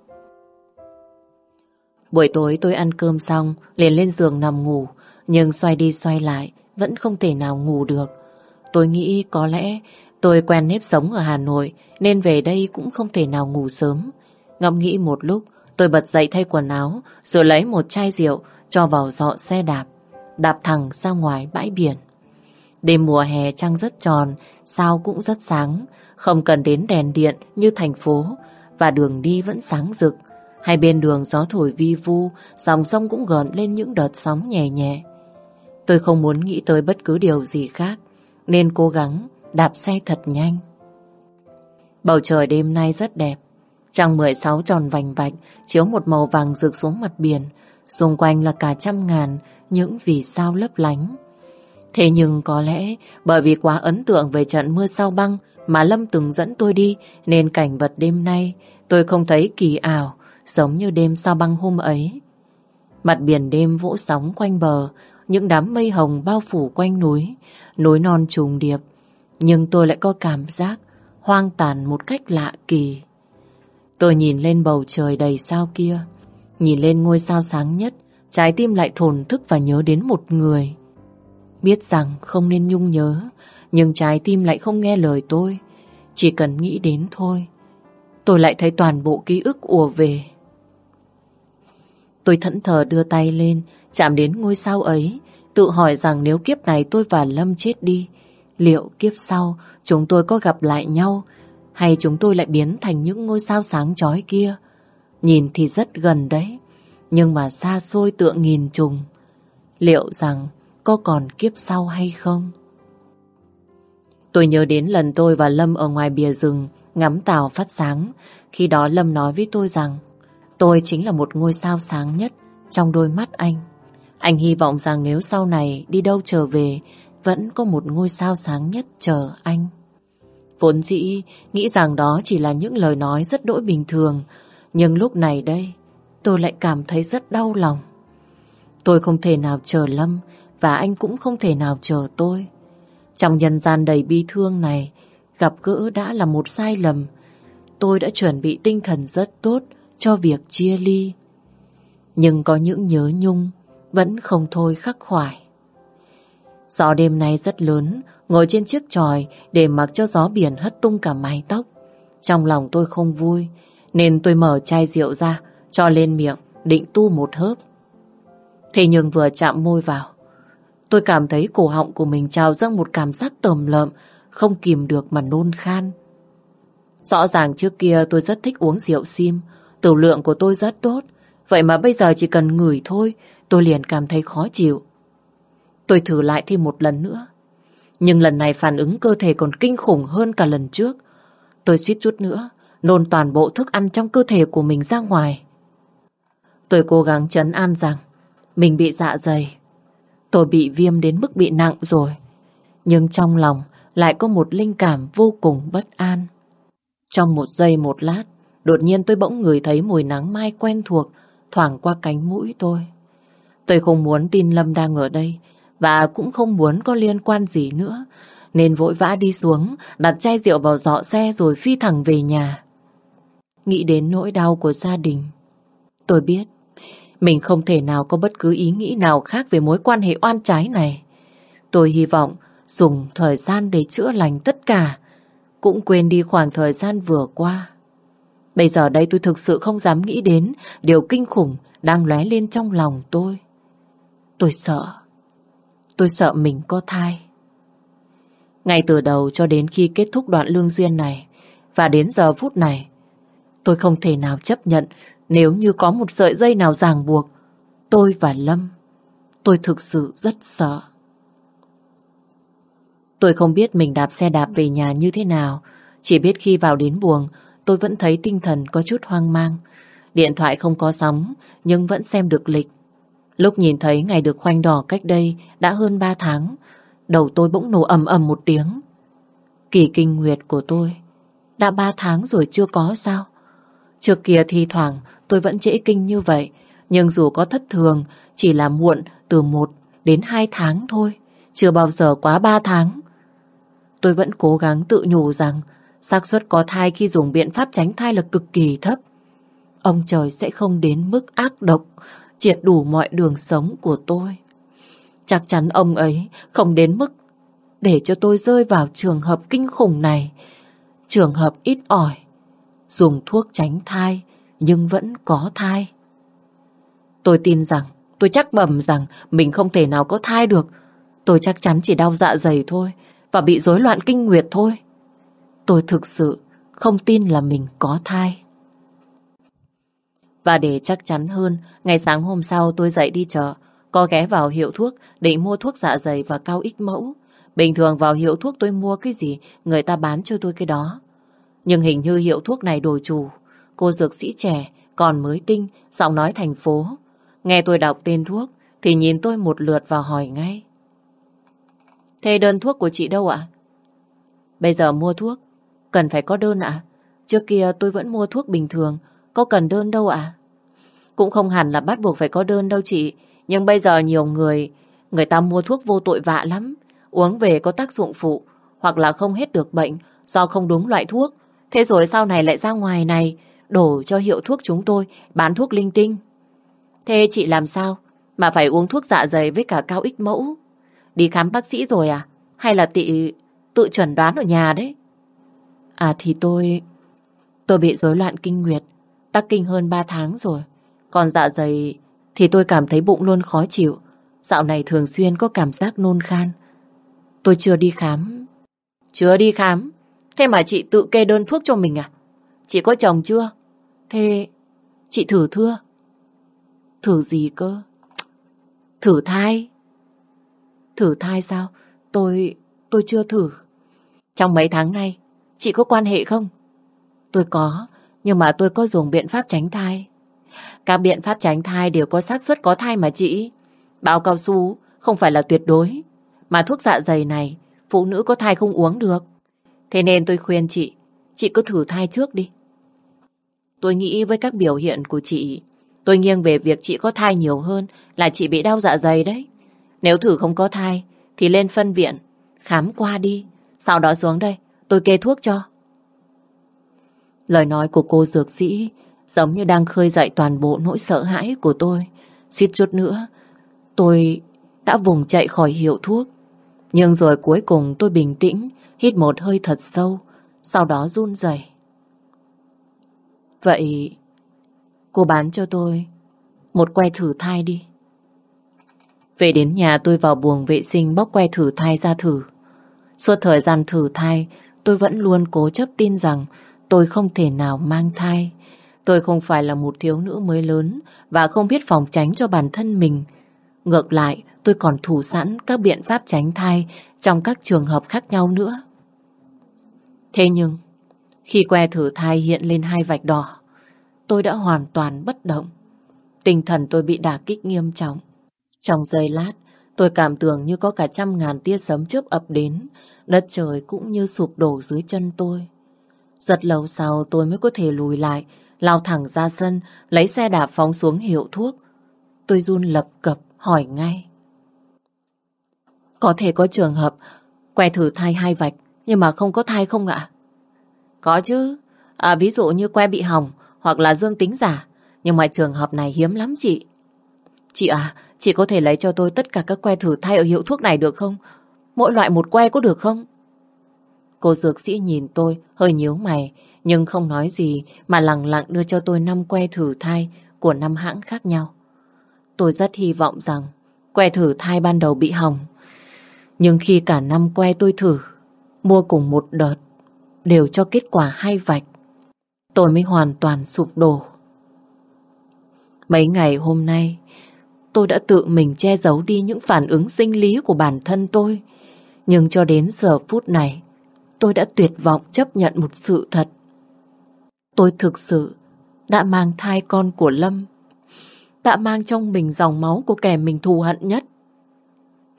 Buổi tối tôi ăn cơm xong, liền lên giường nằm ngủ, nhưng xoay đi xoay lại, vẫn không thể nào ngủ được. Tôi nghĩ có lẽ tôi quen nếp sống ở Hà Nội, nên về đây cũng không thể nào ngủ sớm. Ngẫm nghĩ một lúc, tôi bật dậy thay quần áo, rồi lấy một chai rượu cho vào dọ xe đạp, đạp thẳng ra ngoài bãi biển. Đêm mùa hè trăng rất tròn, sao cũng rất sáng, không cần đến đèn điện như thành phố, và đường đi vẫn sáng rực. Hai bên đường gió thổi vi vu, dòng sông cũng gợn lên những đợt sóng nhẹ nhẹ. Tôi không muốn nghĩ tới bất cứ điều gì khác, nên cố gắng đạp xe thật nhanh. Bầu trời đêm nay rất đẹp, trăng 16 tròn vành vạch, chiếu một màu vàng rực xuống mặt biển, xung quanh là cả trăm ngàn những vì sao lấp lánh. Thế nhưng có lẽ bởi vì quá ấn tượng về trận mưa sao băng mà Lâm từng dẫn tôi đi nên cảnh vật đêm nay tôi không thấy kỳ ảo giống như đêm sao băng hôm ấy. Mặt biển đêm vỗ sóng quanh bờ, những đám mây hồng bao phủ quanh núi, núi non trùng điệp. Nhưng tôi lại có cảm giác hoang tàn một cách lạ kỳ. Tôi nhìn lên bầu trời đầy sao kia, nhìn lên ngôi sao sáng nhất, trái tim lại thổn thức và nhớ đến một người. Biết rằng không nên nhung nhớ, nhưng trái tim lại không nghe lời tôi. Chỉ cần nghĩ đến thôi, tôi lại thấy toàn bộ ký ức ùa về. Tôi thẫn thờ đưa tay lên, chạm đến ngôi sao ấy, tự hỏi rằng nếu kiếp này tôi và Lâm chết đi, liệu kiếp sau chúng tôi có gặp lại nhau, hay chúng tôi lại biến thành những ngôi sao sáng chói kia? Nhìn thì rất gần đấy, nhưng mà xa xôi tựa nghìn trùng. Liệu rằng có còn kiếp sau hay không? Tôi nhớ đến lần tôi và Lâm ở ngoài bìa rừng ngắm tàu phát sáng. Khi đó Lâm nói với tôi rằng tôi chính là một ngôi sao sáng nhất trong đôi mắt anh. Anh hy vọng rằng nếu sau này đi đâu trở về vẫn có một ngôi sao sáng nhất chờ anh. Vốn dĩ nghĩ rằng đó chỉ là những lời nói rất đỗi bình thường nhưng lúc này đây tôi lại cảm thấy rất đau lòng. Tôi không thể nào chờ Lâm và anh cũng không thể nào chờ tôi. Trong nhân gian đầy bi thương này, gặp gỡ đã là một sai lầm. Tôi đã chuẩn bị tinh thần rất tốt cho việc chia ly. Nhưng có những nhớ nhung vẫn không thôi khắc khoải. Gió đêm nay rất lớn, ngồi trên chiếc tròi để mặc cho gió biển hất tung cả mái tóc. Trong lòng tôi không vui, nên tôi mở chai rượu ra, cho lên miệng, định tu một hớp. Thế nhưng vừa chạm môi vào, Tôi cảm thấy cổ họng của mình trào dâng một cảm giác tầm lợm, không kìm được mà nôn khan. Rõ ràng trước kia tôi rất thích uống rượu sim, tử lượng của tôi rất tốt, vậy mà bây giờ chỉ cần ngửi thôi, tôi liền cảm thấy khó chịu. Tôi thử lại thêm một lần nữa, nhưng lần này phản ứng cơ thể còn kinh khủng hơn cả lần trước. Tôi suýt chút nữa, nôn toàn bộ thức ăn trong cơ thể của mình ra ngoài. Tôi cố gắng chấn an rằng mình bị dạ dày Tôi bị viêm đến mức bị nặng rồi. Nhưng trong lòng lại có một linh cảm vô cùng bất an. Trong một giây một lát, đột nhiên tôi bỗng ngửi thấy mùi nắng mai quen thuộc thoảng qua cánh mũi tôi. Tôi không muốn tin Lâm đang ở đây và cũng không muốn có liên quan gì nữa nên vội vã đi xuống đặt chai rượu vào giỏ xe rồi phi thẳng về nhà. Nghĩ đến nỗi đau của gia đình tôi biết mình không thể nào có bất cứ ý nghĩ nào khác về mối quan hệ oan trái này. Tôi hy vọng dùng thời gian để chữa lành tất cả, cũng quên đi khoảng thời gian vừa qua. Bây giờ đây tôi thực sự không dám nghĩ đến điều kinh khủng đang lóe lên trong lòng tôi. Tôi sợ. Tôi sợ mình có thai. Ngay từ đầu cho đến khi kết thúc đoạn lương duyên này và đến giờ phút này tôi không thể nào chấp nhận nếu như có một sợi dây nào ràng buộc tôi và Lâm, tôi thực sự rất sợ. Tôi không biết mình đạp xe đạp về nhà như thế nào, Chỉ biết khi vào đến buồng, tôi vẫn thấy tinh thần có chút hoang mang. Điện thoại không có sóng, nhưng vẫn xem được lịch. Lúc nhìn thấy ngày được khoanh đỏ cách đây đã hơn 3 tháng, đầu tôi bỗng nổ ầm ầm một tiếng. Kỳ kinh nguyệt của tôi đã 3 tháng rồi chưa có sao? Trước kia thi thoảng tôi vẫn trễ kinh như vậy, nhưng dù có thất thường, chỉ là muộn từ 1 đến 2 tháng thôi, chưa bao giờ quá 3 tháng. Tôi vẫn cố gắng tự nhủ rằng xác suất có thai khi dùng biện pháp tránh thai là cực kỳ thấp. Ông trời sẽ không đến mức ác độc, triệt đủ mọi đường sống của tôi. Chắc chắn ông ấy không đến mức để cho tôi rơi vào trường hợp kinh khủng này. Trường hợp ít ỏi, dùng thuốc tránh thai nhưng vẫn có thai. Tôi tin rằng, tôi chắc bẩm rằng mình không thể nào có thai được. Tôi chắc chắn chỉ đau dạ dày thôi và bị rối loạn kinh nguyệt thôi. Tôi thực sự không tin là mình có thai. Và để chắc chắn hơn, ngày sáng hôm sau tôi dậy đi chợ, có ghé vào hiệu thuốc để mua thuốc dạ dày và cao ích mẫu. Bình thường vào hiệu thuốc tôi mua cái gì, người ta bán cho tôi cái đó. Nhưng hình như hiệu thuốc này đổi chủ. Cô dược sĩ trẻ, còn mới tinh, giọng nói thành phố. Nghe tôi đọc tên thuốc, thì nhìn tôi một lượt và hỏi ngay. Thế đơn thuốc của chị đâu ạ? Bây giờ mua thuốc, cần phải có đơn ạ? Trước kia tôi vẫn mua thuốc bình thường, có cần đơn đâu ạ? Cũng không hẳn là bắt buộc phải có đơn đâu chị, nhưng bây giờ nhiều người, người ta mua thuốc vô tội vạ lắm. Uống về có tác dụng phụ, hoặc là không hết được bệnh do không đúng loại thuốc. Thế rồi sau này lại ra ngoài này, đổ cho hiệu thuốc chúng tôi, bán thuốc linh tinh. Thế chị làm sao mà phải uống thuốc dạ dày với cả cao ích mẫu? Đi khám bác sĩ rồi à? Hay là tị tự chuẩn đoán ở nhà đấy? À thì tôi... Tôi bị rối loạn kinh nguyệt, tắc kinh hơn 3 tháng rồi. Còn dạ dày thì tôi cảm thấy bụng luôn khó chịu. Dạo này thường xuyên có cảm giác nôn khan. Tôi chưa đi khám. Chưa đi khám? Thế mà chị tự kê đơn thuốc cho mình à? Chị có chồng chưa? Thế chị thử thưa? Thử gì cơ? Thử thai? Thử thai sao? Tôi... tôi chưa thử. Trong mấy tháng nay, chị có quan hệ không? Tôi có, nhưng mà tôi có dùng biện pháp tránh thai. Các biện pháp tránh thai đều có xác suất có thai mà chị. Bao cao su không phải là tuyệt đối. Mà thuốc dạ dày này, phụ nữ có thai không uống được. Thế nên tôi khuyên chị, chị cứ thử thai trước đi. Tôi nghĩ với các biểu hiện của chị, tôi nghiêng về việc chị có thai nhiều hơn là chị bị đau dạ dày đấy. Nếu thử không có thai, thì lên phân viện, khám qua đi. Sau đó xuống đây, tôi kê thuốc cho. Lời nói của cô dược sĩ giống như đang khơi dậy toàn bộ nỗi sợ hãi của tôi. Suýt chút nữa, tôi đã vùng chạy khỏi hiệu thuốc. Nhưng rồi cuối cùng tôi bình tĩnh, hít một hơi thật sâu, sau đó run rẩy. Vậy, cô bán cho tôi một que thử thai đi. Về đến nhà tôi vào buồng vệ sinh bóc que thử thai ra thử. Suốt thời gian thử thai, tôi vẫn luôn cố chấp tin rằng tôi không thể nào mang thai. Tôi không phải là một thiếu nữ mới lớn và không biết phòng tránh cho bản thân mình. Ngược lại, tôi còn thủ sẵn các biện pháp tránh thai trong các trường hợp khác nhau nữa. Thế nhưng, khi que thử thai hiện lên hai vạch đỏ, tôi đã hoàn toàn bất động. Tinh thần tôi bị đả kích nghiêm trọng. Trong giây lát, tôi cảm tưởng như có cả trăm ngàn tia sấm chớp ập đến, đất trời cũng như sụp đổ dưới chân tôi. Rất lâu sau tôi mới có thể lùi lại, lao thẳng ra sân, lấy xe đạp phóng xuống hiệu thuốc. Tôi run lập cập, hỏi ngay. Có thể có trường hợp que thử thai hai vạch, nhưng mà không có thai không ạ? Có chứ, à, ví dụ như que bị hỏng hoặc là dương tính giả, nhưng mà trường hợp này hiếm lắm chị. Chị à, chị có thể lấy cho tôi tất cả các que thử thai ở hiệu thuốc này được không? Mỗi loại một que có được không? Cô dược sĩ nhìn tôi, hơi nhíu mày, nhưng không nói gì mà lặng lặng đưa cho tôi năm que thử thai của năm hãng khác nhau. Tôi rất hy vọng rằng que thử thai ban đầu bị hỏng. Nhưng khi cả năm que tôi thử, mua cùng một đợt, đều cho kết quả hai vạch, tôi mới hoàn toàn sụp đổ. Mấy ngày hôm nay, tôi đã tự mình che giấu đi những phản ứng sinh lý của bản thân tôi. Nhưng cho đến giờ phút này tôi đã tuyệt vọng chấp nhận một sự thật. Tôi thực sự đã mang thai con của Lâm. Đã mang trong mình dòng máu của kẻ mình thù hận nhất.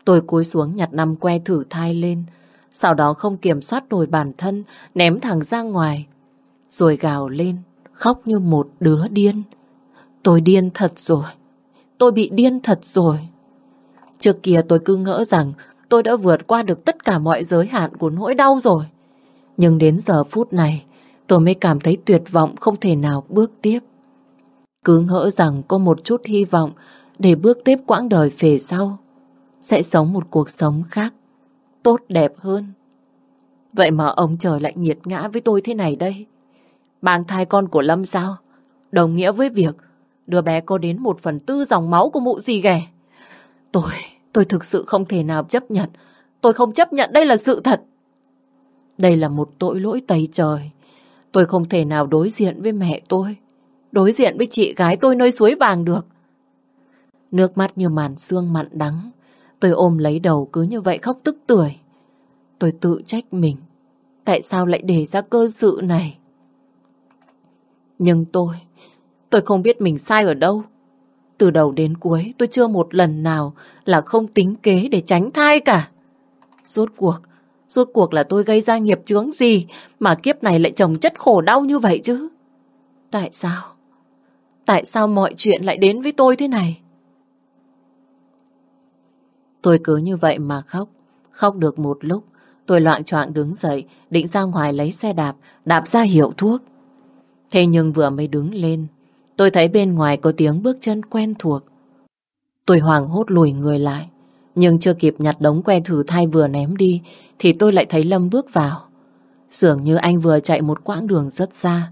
Tôi cúi xuống nhặt năm que thử thai lên, sau đó không kiểm soát nổi bản thân, ném thẳng ra ngoài, rồi gào lên, khóc như một đứa điên. Tôi điên thật rồi, tôi bị điên thật rồi. Trước kia tôi cứ ngỡ rằng tôi đã vượt qua được tất cả mọi giới hạn của nỗi đau rồi. Nhưng đến giờ phút này, tôi mới cảm thấy tuyệt vọng không thể nào bước tiếp. Cứ ngỡ rằng có một chút hy vọng để bước tiếp quãng đời về sau, sẽ sống một cuộc sống khác, tốt đẹp hơn. Vậy mà ông trời lại nhiệt ngã với tôi thế này đây. Mang thai con của Lâm sao? Đồng nghĩa với việc đứa bé có đến một phần tư dòng máu của mụ gì ghẻ. Tôi, tôi thực sự không thể nào chấp nhận. Tôi không chấp nhận đây là sự thật. Đây là một tội lỗi tày trời. Tôi không thể nào đối diện với mẹ tôi. Đối diện với chị gái tôi nơi suối vàng được. Nước mắt như màn sương mặn đắng. Tôi ôm lấy đầu cứ như vậy khóc tức tưởi. Tôi tự trách mình. Tại sao lại để ra cơ sự này? Nhưng tôi, tôi không biết mình sai ở đâu. Từ đầu đến cuối tôi chưa một lần nào là không tính kế để tránh thai cả. Rốt cuộc, rốt cuộc là tôi gây ra nghiệp chướng gì mà kiếp này lại chồng chất khổ đau như vậy chứ? Tại sao? Tại sao mọi chuyện lại đến với tôi thế này? Tôi cứ như vậy mà khóc. Khóc được một lúc, tôi loạn choạng đứng dậy, định ra ngoài lấy xe đạp, đạp ra hiệu thuốc. Thế nhưng vừa mới đứng lên, tôi thấy bên ngoài có tiếng bước chân quen thuộc. Tôi hoàng hốt lùi người lại, nhưng chưa kịp nhặt đống que thử thai vừa ném đi, thì tôi lại thấy Lâm bước vào. Dường như anh vừa chạy một quãng đường rất xa.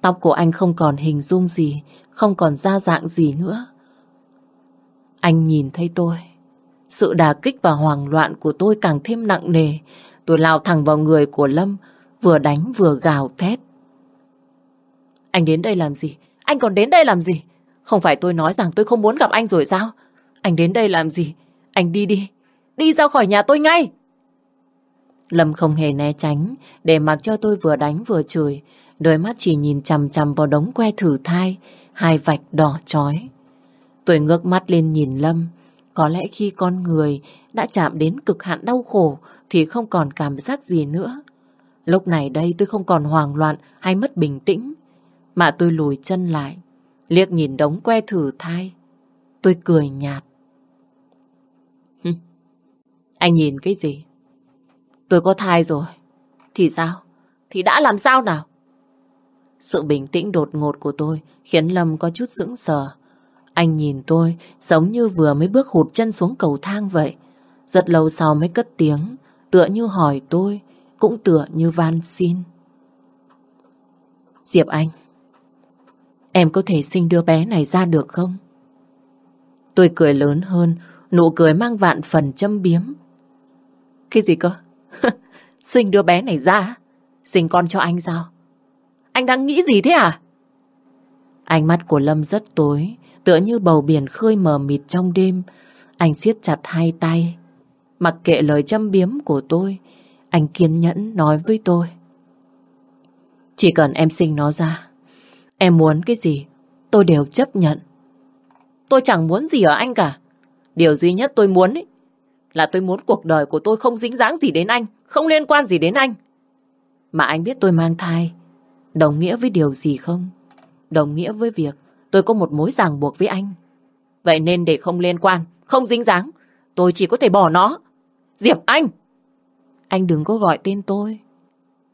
Tóc của anh không còn hình dung gì, không còn da dạng gì nữa. Anh nhìn thấy tôi. Sự đà kích và hoảng loạn của tôi càng thêm nặng nề. Tôi lao thẳng vào người của Lâm, vừa đánh vừa gào thét. Anh đến đây làm gì? Anh còn đến đây làm gì? Không phải tôi nói rằng tôi không muốn gặp anh rồi sao? Anh đến đây làm gì? Anh đi đi. Đi ra khỏi nhà tôi ngay. Lâm không hề né tránh, để mặc cho tôi vừa đánh vừa chửi. Đôi mắt chỉ nhìn chằm chằm vào đống que thử thai, hai vạch đỏ chói. Tôi ngước mắt lên nhìn Lâm. Có lẽ khi con người đã chạm đến cực hạn đau khổ thì không còn cảm giác gì nữa. Lúc này đây tôi không còn hoang loạn hay mất bình tĩnh mà tôi lùi chân lại, liếc nhìn đống que thử thai. Tôi cười nhạt. Anh nhìn cái gì? Tôi có thai rồi. Thì sao? Thì đã làm sao nào? Sự bình tĩnh đột ngột của tôi khiến Lâm có chút sững sờ. Anh nhìn tôi giống như vừa mới bước hụt chân xuống cầu thang vậy. Rất lâu sau mới cất tiếng, tựa như hỏi tôi, cũng tựa như van xin. Diệp Anh, Em có thể sinh đứa bé này ra được không? Tôi cười lớn hơn, nụ cười mang vạn phần châm biếm. Cái gì cơ? sinh đứa bé này ra? Sinh con cho anh sao? Anh đang nghĩ gì thế à? Ánh mắt của Lâm rất tối, tựa như bầu biển khơi mờ mịt trong đêm. Anh siết chặt hai tay. Mặc kệ lời châm biếm của tôi, anh kiên nhẫn nói với tôi. Chỉ cần em sinh nó ra, Em muốn cái gì, tôi đều chấp nhận. Tôi chẳng muốn gì ở anh cả. Điều duy nhất tôi muốn ấy, là tôi muốn cuộc đời của tôi không dính dáng gì đến anh, không liên quan gì đến anh. Mà anh biết tôi mang thai, đồng nghĩa với điều gì không? Đồng nghĩa với việc tôi có một mối ràng buộc với anh. Vậy nên để không liên quan, không dính dáng, tôi chỉ có thể bỏ nó. Diệp Anh! Anh đừng có gọi tên tôi.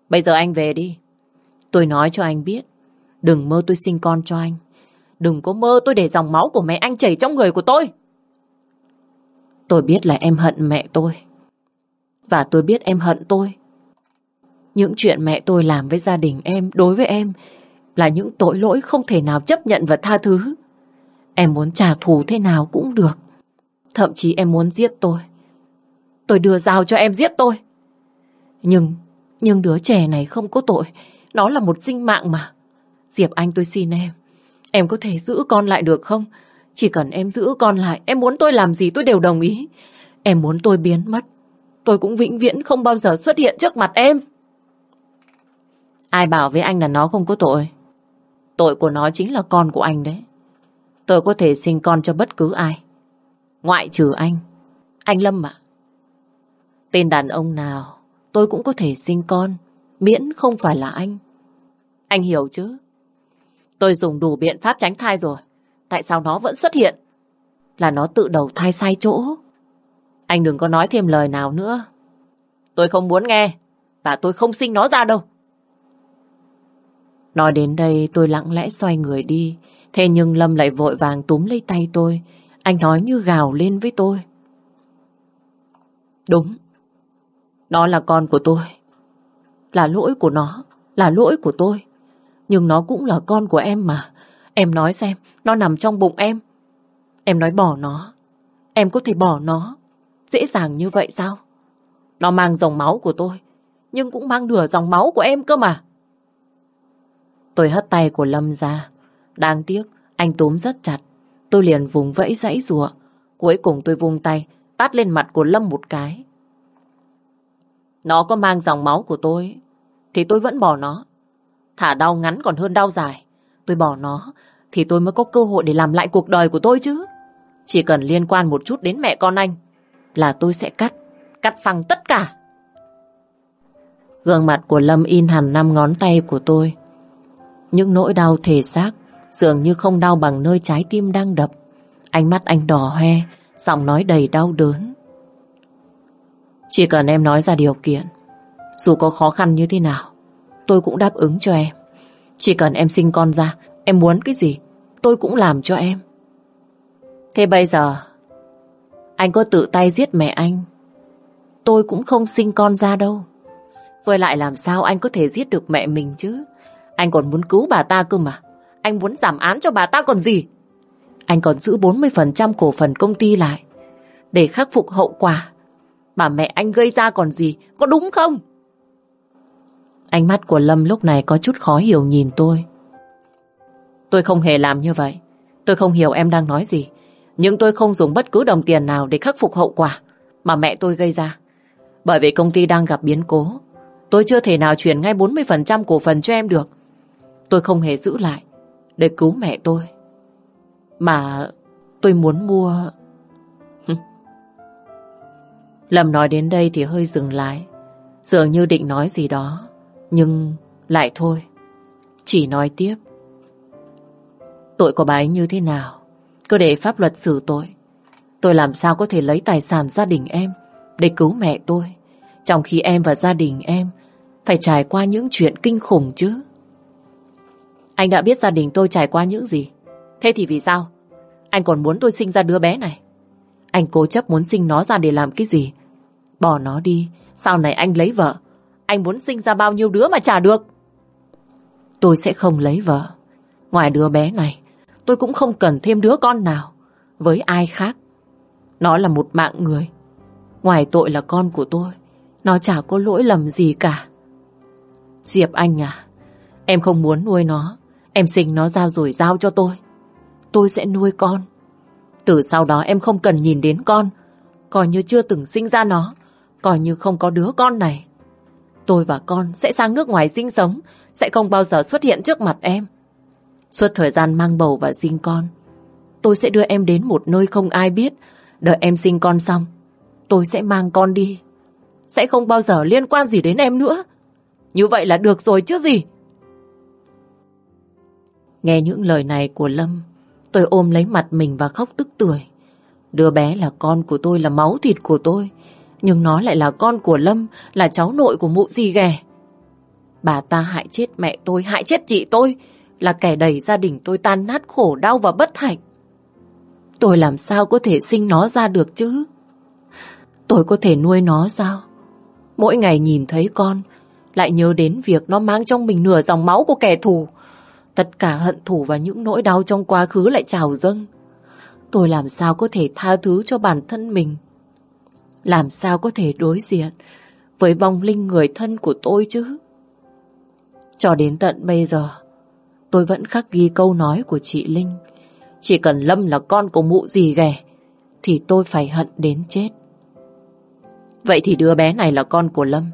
Bây giờ anh về đi. Tôi nói cho anh biết, Đừng mơ tôi sinh con cho anh. Đừng có mơ tôi để dòng máu của mẹ anh chảy trong người của tôi. Tôi biết là em hận mẹ tôi. Và tôi biết em hận tôi. Những chuyện mẹ tôi làm với gia đình em, đối với em, là những tội lỗi không thể nào chấp nhận và tha thứ. Em muốn trả thù thế nào cũng được. Thậm chí em muốn giết tôi. Tôi đưa dao cho em giết tôi. Nhưng, nhưng đứa trẻ này không có tội. Nó là một sinh mạng mà. Diệp Anh tôi xin em. Em có thể giữ con lại được không? Chỉ cần em giữ con lại, em muốn tôi làm gì tôi đều đồng ý. Em muốn tôi biến mất. Tôi cũng vĩnh viễn không bao giờ xuất hiện trước mặt em. Ai bảo với anh là nó không có tội? Tội của nó chính là con của anh đấy. Tôi có thể sinh con cho bất cứ ai. Ngoại trừ anh. Anh Lâm ạ. Tên đàn ông nào tôi cũng có thể sinh con. Miễn không phải là anh. Anh hiểu chứ? Tôi dùng đủ biện pháp tránh thai rồi. Tại sao nó vẫn xuất hiện? Là nó tự đầu thai sai chỗ. Anh đừng có nói thêm lời nào nữa. Tôi không muốn nghe. Và tôi không sinh nó ra đâu. Nói đến đây, tôi lặng lẽ xoay người đi. Thế nhưng Lâm lại vội vàng túm lấy tay tôi. Anh nói như gào lên với tôi. Đúng. Nó là con của tôi. Là lỗi của nó. Là lỗi của tôi. Nhưng nó cũng là con của em mà. Em nói xem, nó nằm trong bụng em. Em nói bỏ nó. Em có thể bỏ nó. Dễ dàng như vậy sao? Nó mang dòng máu của tôi. Nhưng cũng mang nửa dòng máu của em cơ mà. Tôi hất tay của Lâm ra. Đáng tiếc, anh túm rất chặt. Tôi liền vùng vẫy dãy rùa. Cuối cùng tôi vung tay, tát lên mặt của Lâm một cái. Nó có mang dòng máu của tôi, thì tôi vẫn bỏ nó. Thả đau ngắn còn hơn đau dài. Tôi bỏ nó, thì tôi mới có cơ hội để làm lại cuộc đời của tôi chứ. Chỉ cần liên quan một chút đến mẹ con anh, là tôi sẽ cắt, cắt phăng tất cả. Gương mặt của Lâm in hẳn năm ngón tay của tôi. Những nỗi đau thể xác dường như không đau bằng nơi trái tim đang đập. Ánh mắt anh đỏ hoe, giọng nói đầy đau đớn. Chỉ cần em nói ra điều kiện, dù có khó khăn như thế nào, tôi cũng đáp ứng cho em. Chỉ cần em sinh con ra, em muốn cái gì, tôi cũng làm cho em. Thế bây giờ, anh có tự tay giết mẹ anh, tôi cũng không sinh con ra đâu. Với lại làm sao anh có thể giết được mẹ mình chứ? Anh còn muốn cứu bà ta cơ mà. Anh muốn giảm án cho bà ta còn gì? Anh còn giữ 40% cổ phần công ty lại để khắc phục hậu quả mà mẹ anh gây ra còn gì, có đúng không? Ánh mắt của Lâm lúc này có chút khó hiểu nhìn tôi. Tôi không hề làm như vậy. Tôi không hiểu em đang nói gì. Nhưng tôi không dùng bất cứ đồng tiền nào để khắc phục hậu quả mà mẹ tôi gây ra. Bởi vì công ty đang gặp biến cố. Tôi chưa thể nào chuyển ngay 40% cổ phần cho em được. Tôi không hề giữ lại để cứu mẹ tôi. Mà tôi muốn mua... Lâm nói đến đây thì hơi dừng lại. Dường như định nói gì đó. Nhưng lại thôi. Chỉ nói tiếp. Tội của bà ấy như thế nào? Cứ để pháp luật xử tội. Tôi làm sao có thể lấy tài sản gia đình em để cứu mẹ tôi. Trong khi em và gia đình em phải trải qua những chuyện kinh khủng chứ. Anh đã biết gia đình tôi trải qua những gì. Thế thì vì sao? Anh còn muốn tôi sinh ra đứa bé này. Anh cố chấp muốn sinh nó ra để làm cái gì? Bỏ nó đi. Sau này anh lấy vợ. Anh muốn sinh ra bao nhiêu đứa mà trả được? Tôi sẽ không lấy vợ. Ngoài đứa bé này, tôi cũng không cần thêm đứa con nào. Với ai khác. Nó là một mạng người. Ngoài tội là con của tôi. Nó chả có lỗi lầm gì cả. Diệp Anh à, em không muốn nuôi nó. Em sinh nó ra rồi giao cho tôi. Tôi sẽ nuôi con. Từ sau đó em không cần nhìn đến con. Coi như chưa từng sinh ra nó. Coi như không có đứa con này. Tôi và con sẽ sang nước ngoài sinh sống. Sẽ không bao giờ xuất hiện trước mặt em. Suốt thời gian mang bầu và sinh con. Tôi sẽ đưa em đến một nơi không ai biết. Đợi em sinh con xong. Tôi sẽ mang con đi. Sẽ không bao giờ liên quan gì đến em nữa. Như vậy là được rồi chứ gì. Nghe những lời này của Lâm, tôi ôm lấy mặt mình và khóc tức tưởi. Đứa bé là con của tôi, là máu thịt của tôi. Nhưng nó lại là con của Lâm, là cháu nội của mụ gì ghẻ. Bà ta hại chết mẹ tôi, hại chết chị tôi, là kẻ đẩy gia đình tôi tan nát khổ đau và bất hạnh. Tôi làm sao có thể sinh nó ra được chứ? Tôi có thể nuôi nó sao? Mỗi ngày nhìn thấy con, lại nhớ đến việc nó mang trong mình nửa dòng máu của kẻ thù. Tất cả hận thù và những nỗi đau trong quá khứ lại trào dâng. Tôi làm sao có thể tha thứ cho bản thân mình? Làm sao có thể đối diện với vong linh người thân của tôi chứ? Cho đến tận bây giờ, tôi vẫn khắc ghi câu nói của chị Linh. Chỉ cần Lâm là con của mụ gì ghẻ, thì tôi phải hận đến chết. Vậy thì đứa bé này là con của Lâm.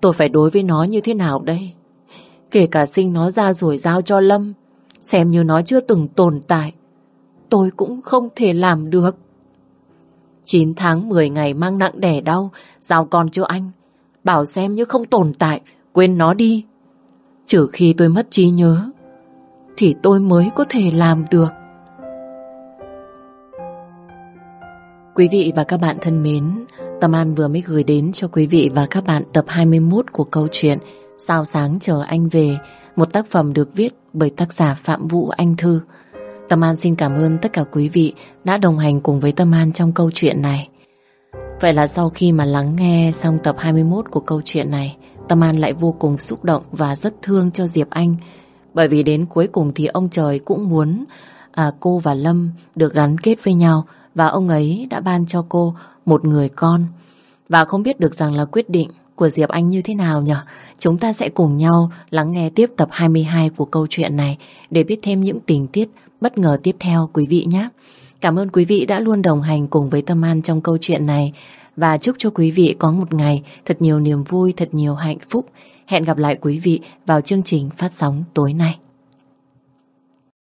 Tôi phải đối với nó như thế nào đây? Kể cả sinh nó ra rồi giao cho Lâm, xem như nó chưa từng tồn tại. Tôi cũng không thể làm được. 9 tháng 10 ngày mang nặng đẻ đau, giao con cho anh. Bảo xem như không tồn tại, quên nó đi. Trừ khi tôi mất trí nhớ, thì tôi mới có thể làm được. Quý vị và các bạn thân mến, Tâm An vừa mới gửi đến cho quý vị và các bạn tập 21 của câu chuyện Sao sáng chờ anh về, một tác phẩm được viết bởi tác giả Phạm Vũ Anh Thư. Tâm An xin cảm ơn tất cả quý vị đã đồng hành cùng với Tâm An trong câu chuyện này. Vậy là sau khi mà lắng nghe xong tập 21 của câu chuyện này, Tâm An lại vô cùng xúc động và rất thương cho Diệp Anh. Bởi vì đến cuối cùng thì ông trời cũng muốn à, cô và Lâm được gắn kết với nhau và ông ấy đã ban cho cô một người con. Và không biết được rằng là quyết định của Diệp Anh như thế nào nhỉ? Chúng ta sẽ cùng nhau lắng nghe tiếp tập 22 của câu chuyện này để biết thêm những tình tiết bất ngờ tiếp theo quý vị nhé. Cảm ơn quý vị đã luôn đồng hành cùng với Tâm An trong câu chuyện này và chúc cho quý vị có một ngày thật nhiều niềm vui, thật nhiều hạnh phúc. Hẹn gặp lại quý vị vào chương trình phát sóng tối nay.